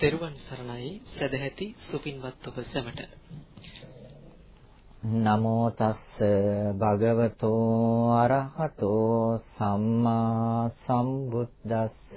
තෙරුවන් සරණයි. සදැහැති සුපින්වත් ඔබ සැමට. නමෝ තස්ස භගවතෝ අරහතෝ සම්මා සම්බුද්දස්ස.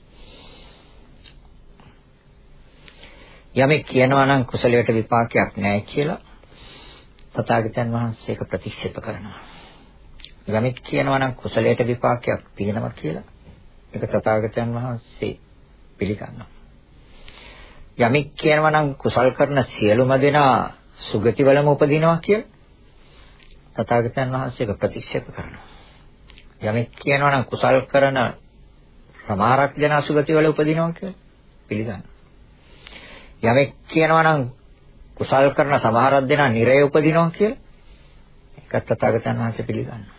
යමෙක් කියනවා නම් කුසලයට විපාකයක් නැහැ කියලා තථාගතයන් වහන්සේ ඒක ප්‍රතික්ෂේප කරනවා. යමෙක් කියනවා නම් කුසලයට විපාකයක් තියෙනවා කියලා ඒක තථාගතයන් වහන්සේ පිළිගන්නවා. යමෙක් කියනවා නම් කුසල් කරන සියලුම දෙනා සුගතිවලම උපදිනවා කියලා තථාගතයන් වහන්සේ ඒක ප්‍රතික්ෂේප කරනවා. යමෙක් කියනවා නම් කුසල් කරන සමහරක් දෙනා සුගතිවල උපදිනවා කියලා පිළිගන්නවා. යමෙක් කියනවා නම් කුසල් කරන සමහරක් දෙනා නිරය උපදිනවා කියලා ඒකත් තථාගතයන් වහන්සේ පිළිගන්නවා.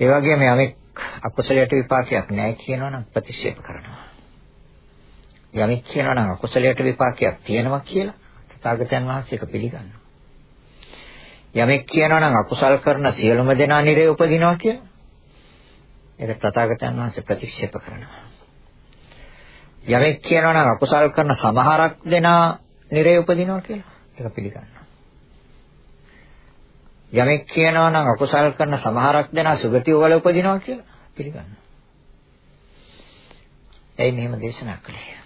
ඒ වගේම යමෙක් අකුසලයට විපාකයක් නැහැ කියනවා නම් ප්‍රතික්ෂේප කරනවා. යමෙක් කියනවා නම් අකුසලයට විපාකයක් තියෙනවා කියලා තථාගතයන් වහන්සේ ඒක පිළිගන්නවා. යමෙක් කියනවා නම් අකුසල් කරන සියලුම දෙනා නිරේ උපදිනවා කියලා ඒක තථාගතයන් වහන්සේ ප්‍රතික්ෂේප කරනවා. යමෙක් කියනවා නම් අකුසල් කරන සමහරක් දෙනා නිරේ උපදිනවා කියලා ඒක පිළිගන්නවා. යමෙක් කියනවා නම් අකුසල් කරන සමහරක් දෙනා සුගතිය වල උපදිනවා කියලා පිළිගන්නවා. එයි මෙහෙම දේශනා කළේ.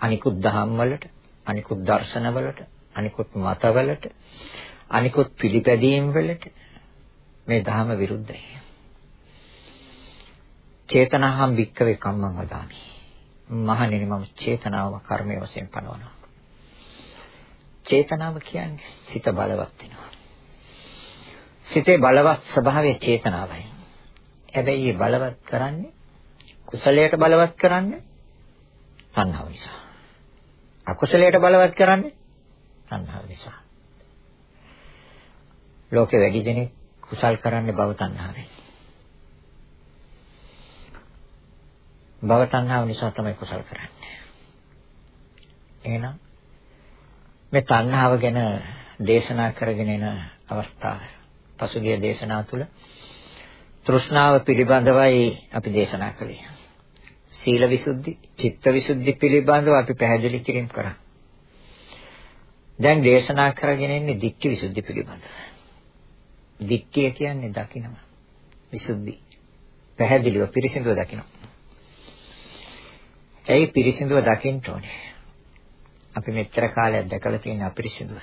අනිකුත් දහම් වලට, අනිකුත් දර්ශන වලට, අනිකුත් මත වලට අනිකුත් පිළිපැදීම් වලට මේ ධහම විරුද්ධයි. චේතනාහම් වික්කවේ කම්මං වදාමි. මහණෙනි මම චේතනාව කර්මයේ වශයෙන් පනවනවා. චේතනාව කියන්නේ සිත බලවත් වෙනවා. සිතේ බලවත් ස්වභාවය චේතනාවයි. හැබැයි මේ බලවත් කරන්නේ කුසලයට බලවත් කරන්නේ තණ්හාව නිසා. අකුසලයට බලවත් කරන්නේ තණ්හාව නිසා. ලෝකේ වැඩි දෙනෙක් කුසල් කරන්නේ භව තණ්හාවෙන්. භව තණ්හාව නිසා තමයි කුසල් කරන්නේ. එහෙනම් මේ තණ්හාව ගැන දේශනා කරගෙන එන අවස්ථාව පසුගිය දේශනා තුළ තෘෂ්ණාව පිළිබඳවයි අපි දේශනා කළේ. සීල විසුද්ධි, චිත්ත විසුද්ධි පිළිබඳව අපි පැහැදිලි කිරීම කරා. දැන් දේශනා කරගෙන ඉන්නේ ධිට්ඨි විසුද්ධි පිළිබඳව. දික්කය කියන්නේ දකිනවා. විසුද්ධි. පැහැදිලිව පිරිසිදුව දකිනවා. ඇයි පිරිසිදුව දකින්න ඕනේ? අපි මෙච්චර කාලයක් දැකලා තියෙන අපිරිසිදුව.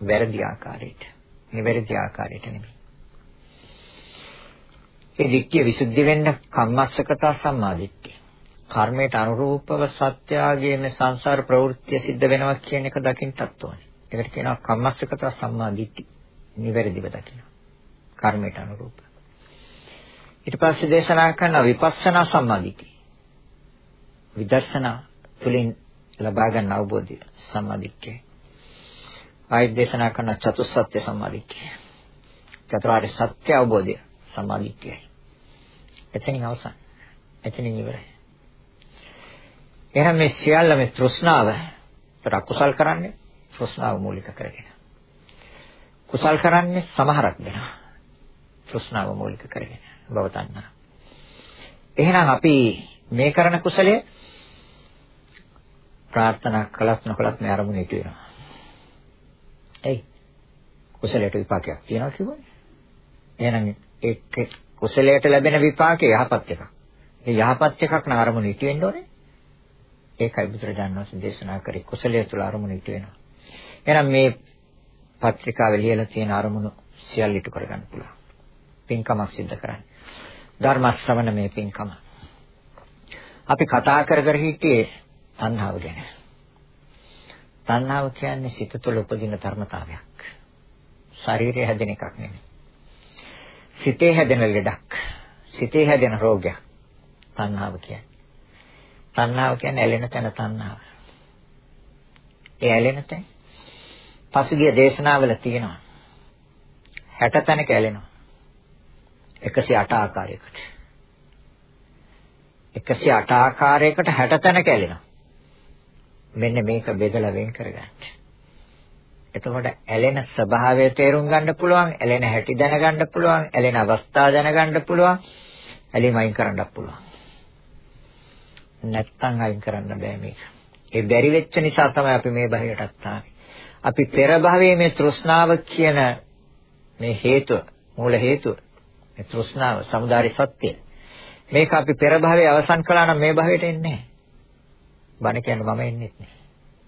වැරදි ආකාරයට. නිවැරදි ආකාරයට නෙමෙයි. ඒ දික්කය විසුද්ධි වෙන්න කම්මස්සකතා සම්මාදිට්ඨිය. කර්මයට අනුරූපව සත්‍යාගයේ මේ සංසාර ප්‍රවෘත්ති සිද්ධ වෙනවා කියන එක දකින්නත් ඕනේ. ඒකට කියනවා කම්මස්සකතා සම්මාදිට්ඨි. නිවැරදිව දකිනවා. කර්මයට අනුරූප. ඊට පස්සේ දේශනා කරන විපස්සනා සම්මාදිට්ඨිය. විදර්ශනා තුලින් ලබා ගන්න අවබෝධය සම්මාදිට්ඨිය. ආයෙත් දේශනා කරන චතුස්සත්‍ය සම්මාදිට්ඨිය. චතුරාර්ය සත්‍ය අවබෝධය සම්මාදිට්ඨියයි. එතනින් අවසන්. එතනින් ඉවරයි. එහෙනම් මේ සියල්ල මේ තෘෂ්ණාව තර කුසල් කරන්නේ තෘෂ්ණාව මූලික කරගෙන. කුසල් කරන්නේ සමහරක් දෙනා. තෘෂ්ණාව මූලික කරගෙන භව තණ්හා. එහෙනම් අපි මේ කරන කුසලය ප්‍රාර්ථනා කළත් නොකළත් මේ අරමුණ ඉටු වෙනවා. එයි කුසලයට විපාකයක් තියෙනවා කිව්වනේ. එහෙනම් ඒ කුසලයට ලැබෙන විපාකේ යහපත් එකක්. ඒ යහපත් එකක් නම් අරමුණ ඉටු වෙන්න ඕනේ. ඒකයි බුදුරජාණන් වහන්සේ දේශනා කරේ කුසලයේ තුල අරමුණ ඉටු වෙනවා. එහෙනම් මේ පත්‍රිකාවේ ලියලා තියෙන අරමුණු සියල්ල ඉටු කරගන්න පුළුවන්. පින්කමක් සිද්ධ කරන්නේ. ධර්ම ශ්‍රවණ මේ පින්කම. අපි කතා කර කර හිටියේ තණ්හාව ගැන. තණ්හාව කියන්නේ සිත තුළ උපදින ධර්මතාවයක්. ශරීරය හැදෙන එකක් නෙමෙයි. සිතේ හැදෙන ලෙඩක්. සිතේ හැදෙන රෝගයක්. තණ්හාව කියන්නේ. තණ්හාව කියන්නේ ඇලෙන තැන තණ්හාව. ඒ ඇලෙන තැන පසුගිය දේශනාවල තියෙනවා. 60 තැනක ඇලෙනවා. 108 ආකාරයකට. 108 ආකාරයකට 60 තැනක ඇලෙනවා. මෙන්න මේක බෙදලා වෙන් කරගන්න. එතකොට ඇලෙන ස්වභාවය තේරුම් ගන්න පුළුවන්, ඇලෙන හැටි දැනගන්න පුළුවන්, ඇලෙන අවස්ථා දැනගන්න පුළුවන්, ඇලීම අයින් කරන්නත් පුළුවන්. නැත්තම් අයින් කරන්න බෑ මේක. ඒ බැරි වෙච්ච නිසා තමයි අපි මේ භවයටත් ආවේ. අපි පෙර භවයේ මේ තෘෂ්ණාව කියන මේ හේතුව, මූල හේතුව, මේ තෘෂ්ණාව, samudāri සත්‍ය. මේක අපි පෙර භවයේ අවසන් කළා නම් මේ භවයට එන්නේ නැහැ. බණ කියන්නේ මම එන්නේ නැහැ.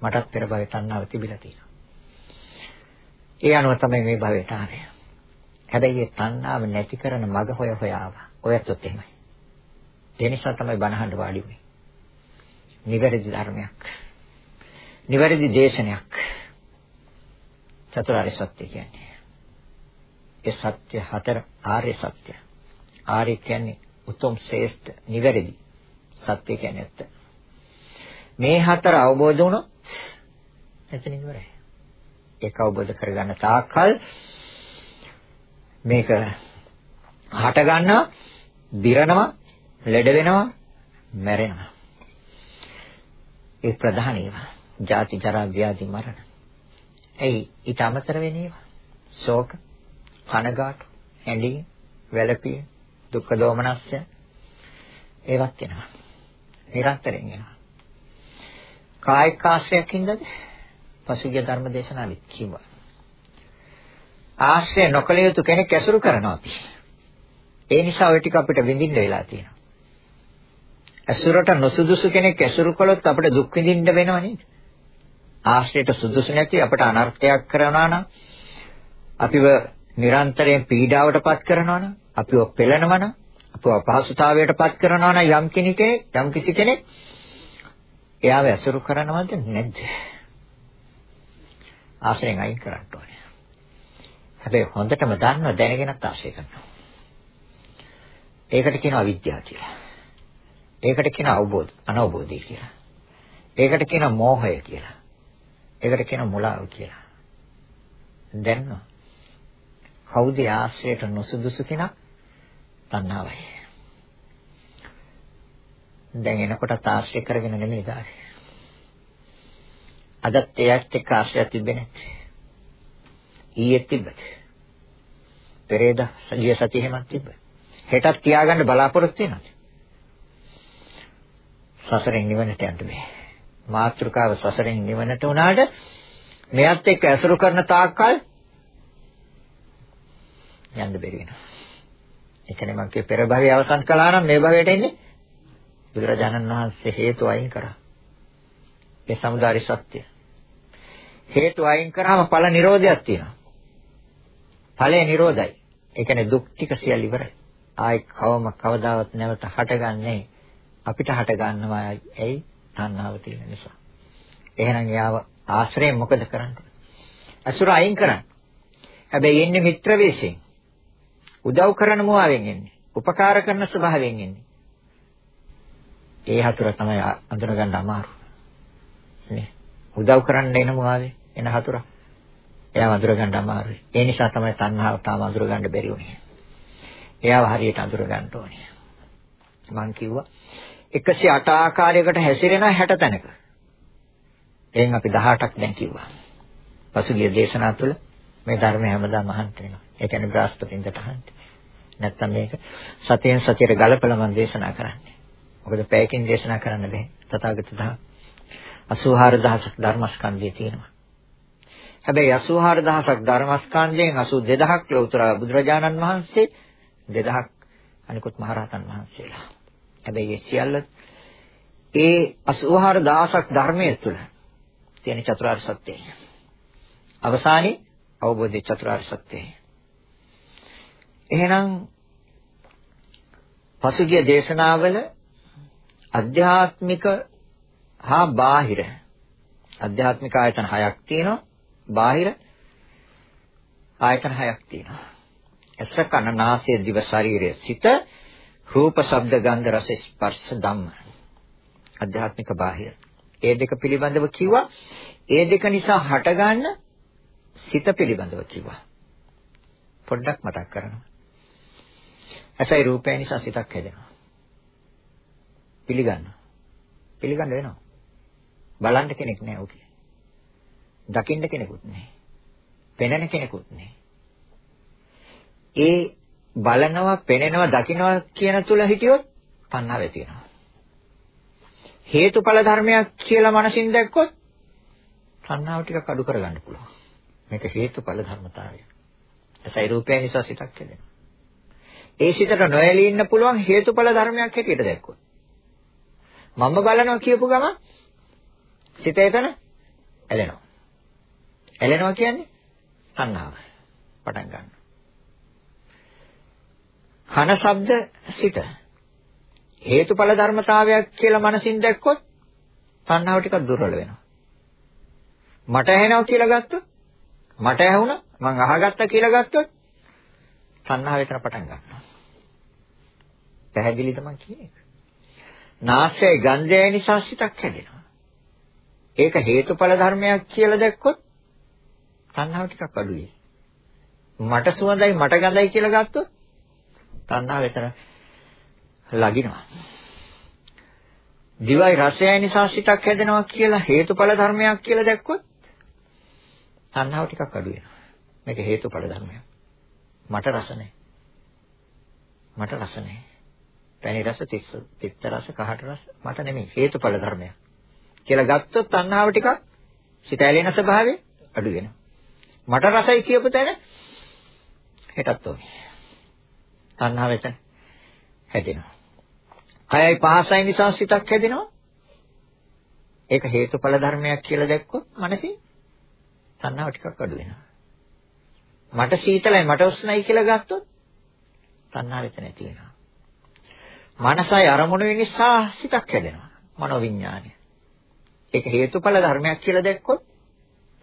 මටත් පෙර භවයේ තණ්හාව තිබිලා තියෙනවා. ඒ අනුව තමයි මේ භවයට ආවේ. හැබැයි මේ තණ්හාව නැති කරන මග හොය හොය ආවා. ඔයත් එහෙමයි. ඒ නිසා තමයි බණහඬ වාඩි වුනේ. නිවැරදි ධර්මයක්. නිවැරදි දේශනයක්. චතුරාර්ය සත්‍ය කියන්නේ. ඒ සත්‍ය හතර ආර්ය සත්‍ය. ආර්ය කියන්නේ උතුම් ශ්‍රේෂ්ඨ නිවැරදි. සත්‍ය කියන්නේ ඇත්ත. මේ හතර අවබෝධ වුණොත් එතන ඉවරයි. ඒක අවබෝධ කරගන්න තාක්කල් මේක හට ගන්නවා, දිරනවා, ලෙඩ වෙනවා, මැරෙනවා. ඒ ප්‍රධාන ඒවා. ජාති ජරා ව්‍යාධි මරණ. එයි ඊට අමතර වෙන ඒවා. ශෝක, කනගාටු, හැඬීම්, වැළපීම්, දුක්ඛ දෝමනස්ය ඒවත් එනවා. නිරන්තරයෙන් එනවා. කායික ආශ්‍රයක් හින්දාද? පසුගිය ධර්ම දේශනාවෙත් කිව්වා. ආශ්‍රය නොකළ යුතු කෙනෙක් ඇසුරු කරනවා අපි. ඒ නිසා ওই ටික අපිට විඳින්න වෙලා තියෙනවා. ඇසුරට නොසුදුසු කෙනෙක් ඇසුරු කළොත් අපිට දුක් විඳින්න වෙනව නේද? ආශ්‍රයට සුදුසු නැති අපට අනර්ථයක් කරනවා නම් අපිව නිරන්තරයෙන් පීඩාවටපත් කරනවා නම් අපිව පෙළනවා නම් අපව අපහසුතාවයටපත් කරනවා නම් යම් කෙනෙක් යම් කිසි කෙනෙක් එයාව ඇසුරු කරනවද නැද්ද? ආශ්‍රයෙන් අයින් කරන්න ඕනේ. හැබැයි හොඳටම දන්නව දැනගෙනත් ආශ්‍රය කරනවා. ඒකට කියනවා විද්‍යාව කියලා. ඒකට කියනවා අවබෝධ අනවබෝධය කියලා. ඒකට කියනවා මෝහය කියලා. ඒකට කියනවා මුලාව කියලා. දැන්නව. කවුද ආශ්‍රයට නොසුදුසු කෙනා? තණ්හාවයි. දැන් එනකොට ආශ්‍රය කරගෙන නෙමෙයි දාන්නේ. අදත් එයාට එක්ක ආශ්‍රය තිබෙන්නේ නැහැ. ඊයේ තිබ්බද? පෙරේද සජිය සතිය එහෙමත් තිබ්බ. හෙටත් තියාගන්න බලාපොරොත්තු වෙනවද? සසරෙන් නිවනට යන්න බෑ. මාත්‍රිකාව සසරෙන් නිවනට උනාට මෙයත් එක්ක ඇසුරු කරන තාක්කල් යන්න බැරි වෙනවා. ඒ කියන්නේ මම කිය පෙර භවය අවසන් කළා නම් මේ භවයට එන්නේ බුදුරජාණන් වහන්සේ හේතු අයින් කරා. ඒ සමුදාරි සත්‍ය. හේතු අයින් කරාම ඵල නිරෝධයක් තියෙනවා. ඵලය නිරෝධයි. ඒ කියන්නේ දුක් ටික සියල්ල ඉවරයි. ආයි කවම කවදාවත් නැවත හටගන්නේ අපිට හට ගන්නවා ඇයි තණ්හාව තියෙන නිසා. එහෙනම් යාව ආශ්‍රයෙන් මොකද කරන්නේ? අසුර අයින් කරන්න. හැබැයි එන්නේ මිත්‍ර වේශයෙන්. උදව් කරන මුවාවෙන් එන්නේ. උපකාර කරන ස්වභාවයෙන් එන්නේ. ඒ හතුර තමයි අඳුනගන්න අමාරු. නේ. උදව් කරන්න එන මුවාවේ එන හතුර. එයාව අඳුරගන්න අමාරුයි. ඒ නිසා තමයි තණ්හාව තාම අඳුරගන්න බැරි වුනේ. එයාව හරියට අඳුරගන්න ඕනේ. මං කිව්වා 108 ආකාරයකට හැසිරෙන 60 තැනක. එයින් අපි 18ක් දැන් කිව්වා. පසුගිය දේශනා තුළ මේ ධර්මය හැමදාම අහන්න වෙනවා. ඒ කියන්නේ බ්‍රහස්පතින්දට අහන්න. නැත්තම් මේක සතියෙන් සතියට ගලපලා මම දේශනා කරන්නේ. මොකද පැයකින් දේශනා කරන්න බෑ. තථාගත දහම් 84000ක් ධර්මස්කන්ධය තියෙනවා. හැබැයි 84000ක් ධර්මස්කන්ධයෙන් 82000ක් ලෞතර බුදුරජාණන් වහන්සේ 2000ක් අනිකුත් මහරහතන් වහන්සේලා. හැබැයි ඒ සියල්ල ඒ 84000ක් ධර්මයේ තුල තියෙන චතුරාර්ය සත්‍යය. අවසානයේ අවබෝධයේ චතුරාර්ය සත්‍යය. එහෙනම් පසුගිය දේශනාවල අධ්‍යාත්මික හා බාහිර අධ්‍යාත්මික ආයතන හයක් තියෙනවා. බාහිර ආයතන හයක් තියෙනවා. ඇස කන නාසය දිව ශරීරය සිත රූප ශබ්ද ගන්ධ රස ස්පර්ශ ධම්ම. අධ්‍යාත්මික බාහිර. ඒ දෙක පිළිබඳව කිව්වා. ඒ දෙක නිසා හටගන්න සිත පිළිබඳව කිව්වා. පොඩ්ඩක් මතක් කරනවා. ඇසයි රූපය නිසා සිතක් හැදෙනවා. පිළිගන්න. පිළිගන්න වෙනවා. බලන්න කෙනෙක් නැහැ ඔකේ. දකින්න කෙනෙකුත් නැහැ. පෙනෙන කෙනෙකුත් නැහැ. ඒ බලනවා, පෙනෙනවා, දකින්නවා කියන තුල හිටියොත් තණ්හාව ඇති වෙනවා. හේතුඵල ධර්මයක් කියලා මනසින් දැක්කොත් තණ්හාව ටිකක් අඩු කරගන්න පුළුවන්. මේක හේතුඵල ධර්මතාවය. ඇසයි රූපය නිසා සිතක් හැදෙනවා. ඒ සිතට නොඇලී ඉන්න පුළුවන් හේතුඵල ධර්මයක් හැටියට දැක්කොත්. මම බලනවා කියපු ගම සිත එතන ඇලෙනවා. ඇලෙනවා කියන්නේ තණ්හාව. පටන් ගන්නවා. කන ශබ්ද සිත හේතුඵල ධර්මතාවයක් කියලා මනසින් දැක්කොත් තණ්හාව ටිකක් දුර්වල වෙනවා. මට ඇහෙනවා කියලා ගත්තොත් මට ඇහුණා මං අහගත්තා කියලා ගත්තොත් තණ්හාව එතන පටන් ගන්නවා. පැහැදිලිද මං කියන්නේ? නාසය ගන්ධය නිසා සිතක් හැදෙනවා. ඒක හේතුඵල ධර්මයක් කියලා දැක්කොත් තණ්හාව ටිකක් අඩුයි. මට සුවඳයි මට ගඳයි කියලා ගත්තොත් තණ්හාව එතන ලගිනවා. දිවයි රසය නිසා සිතක් හැදෙනවා කියලා හේතුඵල ධර්මයක් කියලා දැක්කොත් තණ්හාව ටිකක් අඩු වෙනවා. මේක හේතුඵල ධර්මයක්. මට රස නැහැ. මට රස නැහැ. පැණි රස, තිත්ත රස, කහට රස මට නෙමෙයි හේතුඵල ධර්මයක්. කියලා ගත්තොත් තණ්හාව ටිකක් සිත ඇලෙන ස්වභාවය අඩු වෙනවා. මට රසයි කියපු තැන හෙටත් ඕනේ. තණ්හාව එතන හැදෙනවා. කයයි පහසයි නිසා සිතක් හැදෙනවා. ඒක හේතුඵල ධර්මයක් කියලා දැක්කොත් මනසේ තණ්හාව ටිකක් අඩු වෙනවා. මට සීතලයි මට උෂ්ණයි කියලා ගත්තොත් තණ්හාව එතන නැති වෙනවා. මනසයි අරමුණු නිසා සිතක් හැදෙනවා. මනෝවිඤ්ඤාණය. ඒක හේතුඵල ධර්මයක් කියලා දැක්කොත්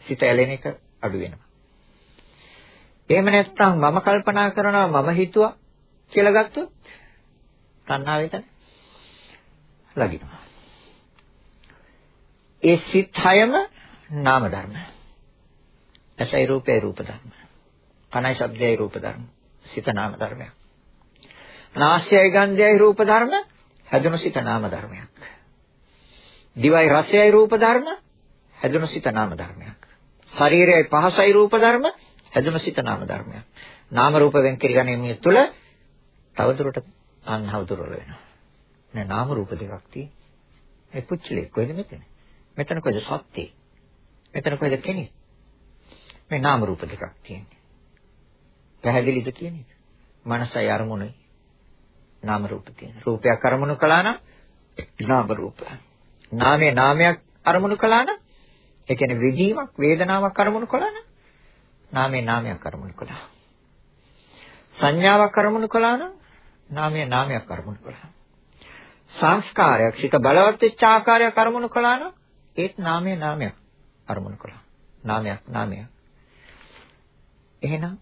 සිත ඇලෙන එක අඩු වෙනවා. එහෙම නැත්නම් මම කල්පනා කරනවා මම හිතුවා කියලා ගත්තොත් තණ්හාව එතන ලගිනවා. ඒ සිත් හයම නාම ධර්ම. ඇසයි රූපේ රූප ධර්ම. කනයි ශබ්දයයි රූප ධර්ම. සිත නාම ධර්මයක්. නාසයයි ගන්ධයයි රූප ධර්ම හැදුණු සිත නාම ධර්මයක්. දිවයි රසයයි රූප ධර්ම හැදුණු සිත නාම ධර්මයක්. ශරීරයයි පහසයි රූප ධර්ම හැදුණු සිත නාම ධර්මයක්. නාම රූප වෙන් කිරීමේ තුළ තවදුරටත් අන්හව දුර්වල වෙනවා. නෑ නාම රූප දෙකක් තියෙන්නේ. මේ පුච්චලේ කොහෙද මෙතන? මෙතන කොහෙද සත්‍යය? මෙතන කොහෙද කෙනෙක්? මේ නාම රූප දෙකක් තියෙන්නේ. පැහැදිලිද කියන්නේ? මනසයි අරමුණයි නාම රූප තියෙන. රූපයක් අරමුණු කළා නම් නාම රූප. නාමයේ නාමයක් අරමුණු කළා නම් ඒ කියන්නේ විදීමක් වේදනාවක් අරමුණු කළා නම් නාමයේ නාමයක් අරමුණු කළා. සංඥාවක් අරමුණු කළා නම් නාමයේ නාමයක් අරමුණු කළා. සංස්කාරයක් හිත බලවත් වෙච්ච ආකාරයක් අරමුණු කළා නම් ඒත් නාමයේ නාමයක් අරමුණු කළා. නාමයක් නාමයක්. එහෙනම්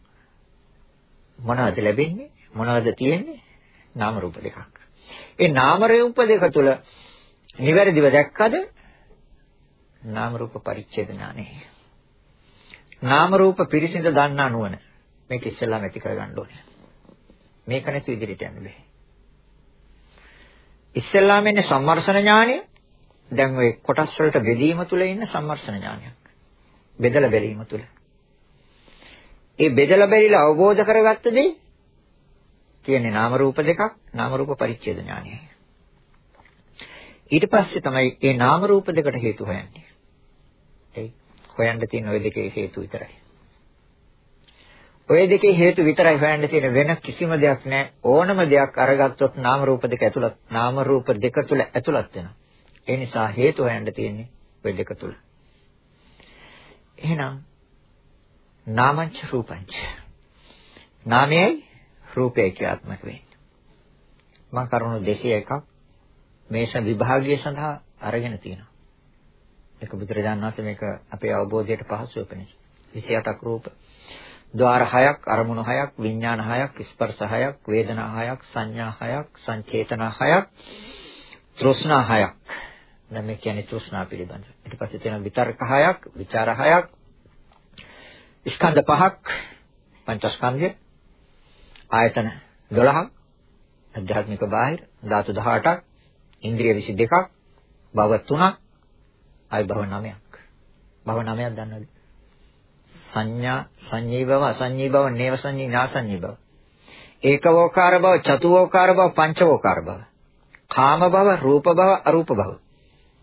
මොනවද ලැබෙන්නේ? මොනවද තියෙන්නේ? නාම රූප දෙකක්. ඒ නාම රූප දෙක තුල නිවැරදිව දැක්කද? නාම රූප පරිච්ඡේද ඥානෙ. නාම රූප පිරිසිඳ දන්නා නුවණ. මේක ඉස්සෙල්ලාම ඇති කරගන්න ඕනේ. මේක නැති ඉදිරියට යන්න බෑ. ඉස්සෙල්ලාම එන්නේ සම්මර්ෂණ ඥානය. දැන් ওই කොටස් වලට බෙදීම තුල ඉන්න සම්මර්ෂණ ඥානයක්. බෙදලා බැලීම තුල. ඒ බෙදලා බැරිලා අවබෝධ කරගත්ත දේ කියන්නේ නාම රූප දෙකක් නාම රූප පරිච්ඡේද ඥානයයි. ඊට පස්සේ තමයි මේ නාම රූප දෙකට හේතු හොයන්නේ. ඒ හොයන්න තියෙන ওই දෙකේ හේතු විතරයි. ওই දෙකේ හේතු විතරයි හොයන්න තියෙන වෙන කිසිම දෙයක් නැහැ. ඕනම දෙයක් අරගත්තොත් නාම රූප දෙක ඇතුළත් නාම රූප දෙක තුල ඇතුළත් වෙනවා. ඒ නිසා හේතු හොයන්න තියෙන්නේ ওই දෙක තුල. එහෙනම් නාමංච රූපංච නාමයයි රූපය ක්‍රියාත්මක වෙන්නේ. මා කරුණු 201ක් මේෂ විභාගය සඳහා අරගෙන තියෙනවා. ඒක බුදුරජාණන් වහන්සේ මේක අපේ අවබෝධයට පහසු වෙන්නේ. 28ක් රූප. ద్వාර 6ක්, අරමුණු 6ක්, විඥාන 6ක්, ස්පර්ශ 6ක්, වේදනා 6ක්, සංඥා 6ක්, සංචේතන 6ක්, තෘෂ්ණා 6ක්. දැන් මේ කියන්නේ තෘෂ්ණා පිළිබඳ. ඊට පස්සේ තියෙනවා විතර්ක 6ක්, ਵਿਚාර 6ක්, ස්කන්ධ 5ක්, පංචස්කන්ධය ආයතන 12ක්, අධ්‍යාත්මික බාහිර, ධාතු 18ක්, ඉන්ද්‍රිය 22ක්, භව 3ක්, ආයි භව 9ක්. භව 9ක් දන්නවද? සංඥා, සංඤී භව, අසංඤී භව, නේව සංඤී, නාසංඤී භව. ඒකවෝකාර භව, චතුවෝකාර භව, පංචවෝකාර භව. කාම භව, රූප භව, අරූප භව.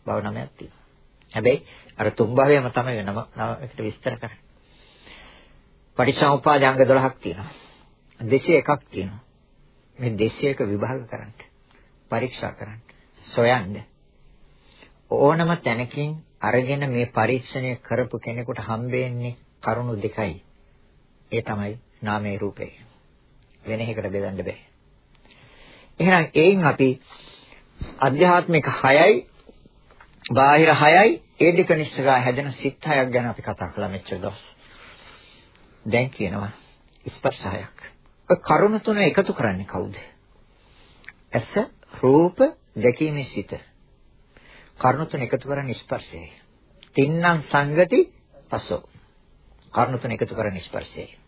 භව 9ක් තියෙනවා. හැබැයි අර තුන් භවයම තමයි වෙනම එකට විස්තර කරන්නේ. පටිච්චසමුප්පාද අංග 12ක් තියෙනවා. 201ක් තියෙනවා. මේ 201 විභාග කරන්න. පරීක්ෂා කරන්න. සොයන්න. ඕනම තැනකින් අරගෙන මේ පරීක්ෂණය කරපු කෙනෙකුට හම්බෙන්නේ කරුණු දෙකයි. ඒ තමයි නාමයේ රූපය. වෙන එකකට බෙදන්න බෑ. එහෙනම් එයින් අපි අධ්‍යාත්මික 6යි බාහිර 6යි ඒ දෙක නිස්සගා හැදෙන සිත් 6ක් ගැන අපි කතා කළා මෙච්චර දවස්. දැන් කියනවා ස්පර්ශ 6ක්. ඔය කරුණ තුන එකතු කරන්නේ කවුද? ඇස, රූප, දැකීමේ සිත. කරුණ තුන එකතු කරන්නේ ස්පර්ශයයි. තින්නම් සංගති පසෝ. කරුණ තුන එකතු කරන්නේ ස්පර්ශයයි.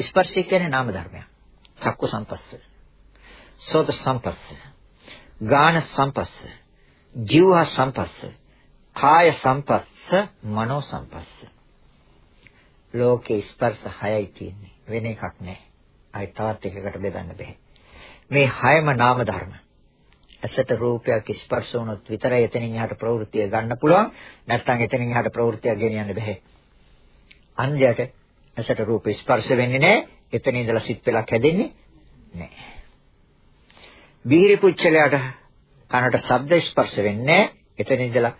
ස්පර්ශය කියන්නේ නාම ධර්මයක්. චක්කු සංපස්ස. සෝත සංපස්ස. ගාන සංපස්ස. ජීව සංපස්ස. කාය සංපස්ස, මනෝ සංපස්ස. ලෝකේ ස්පර්ශ හයයි තියෙන්නේ. වෙන එකක් නැහැ. ආයි තවත් එකකට බෙදන්න බෑ. මේ හයම නාම ධර්ම. ඇසට රූපයක් ස්පර්ශ වුණොත් විතරයි එතනින් එහාට ප්‍රවෘත්තිය ගන්න පුළුවන්. නැත්නම් එතනින් එහාට ප්‍රවෘත්තියක් ගෙනියන්න බෑ. අන්ධයට ඇසට රූප ස්පර්ශ වෙන්නේ නැහැ. එතන ඉඳලා සිත් පෙලක් හැදෙන්නේ නැහැ. බීරි පුච්චලයට කනට ශබ්ද ස්පර්ශ වෙන්නේ නැහැ. එතන ඉඳලා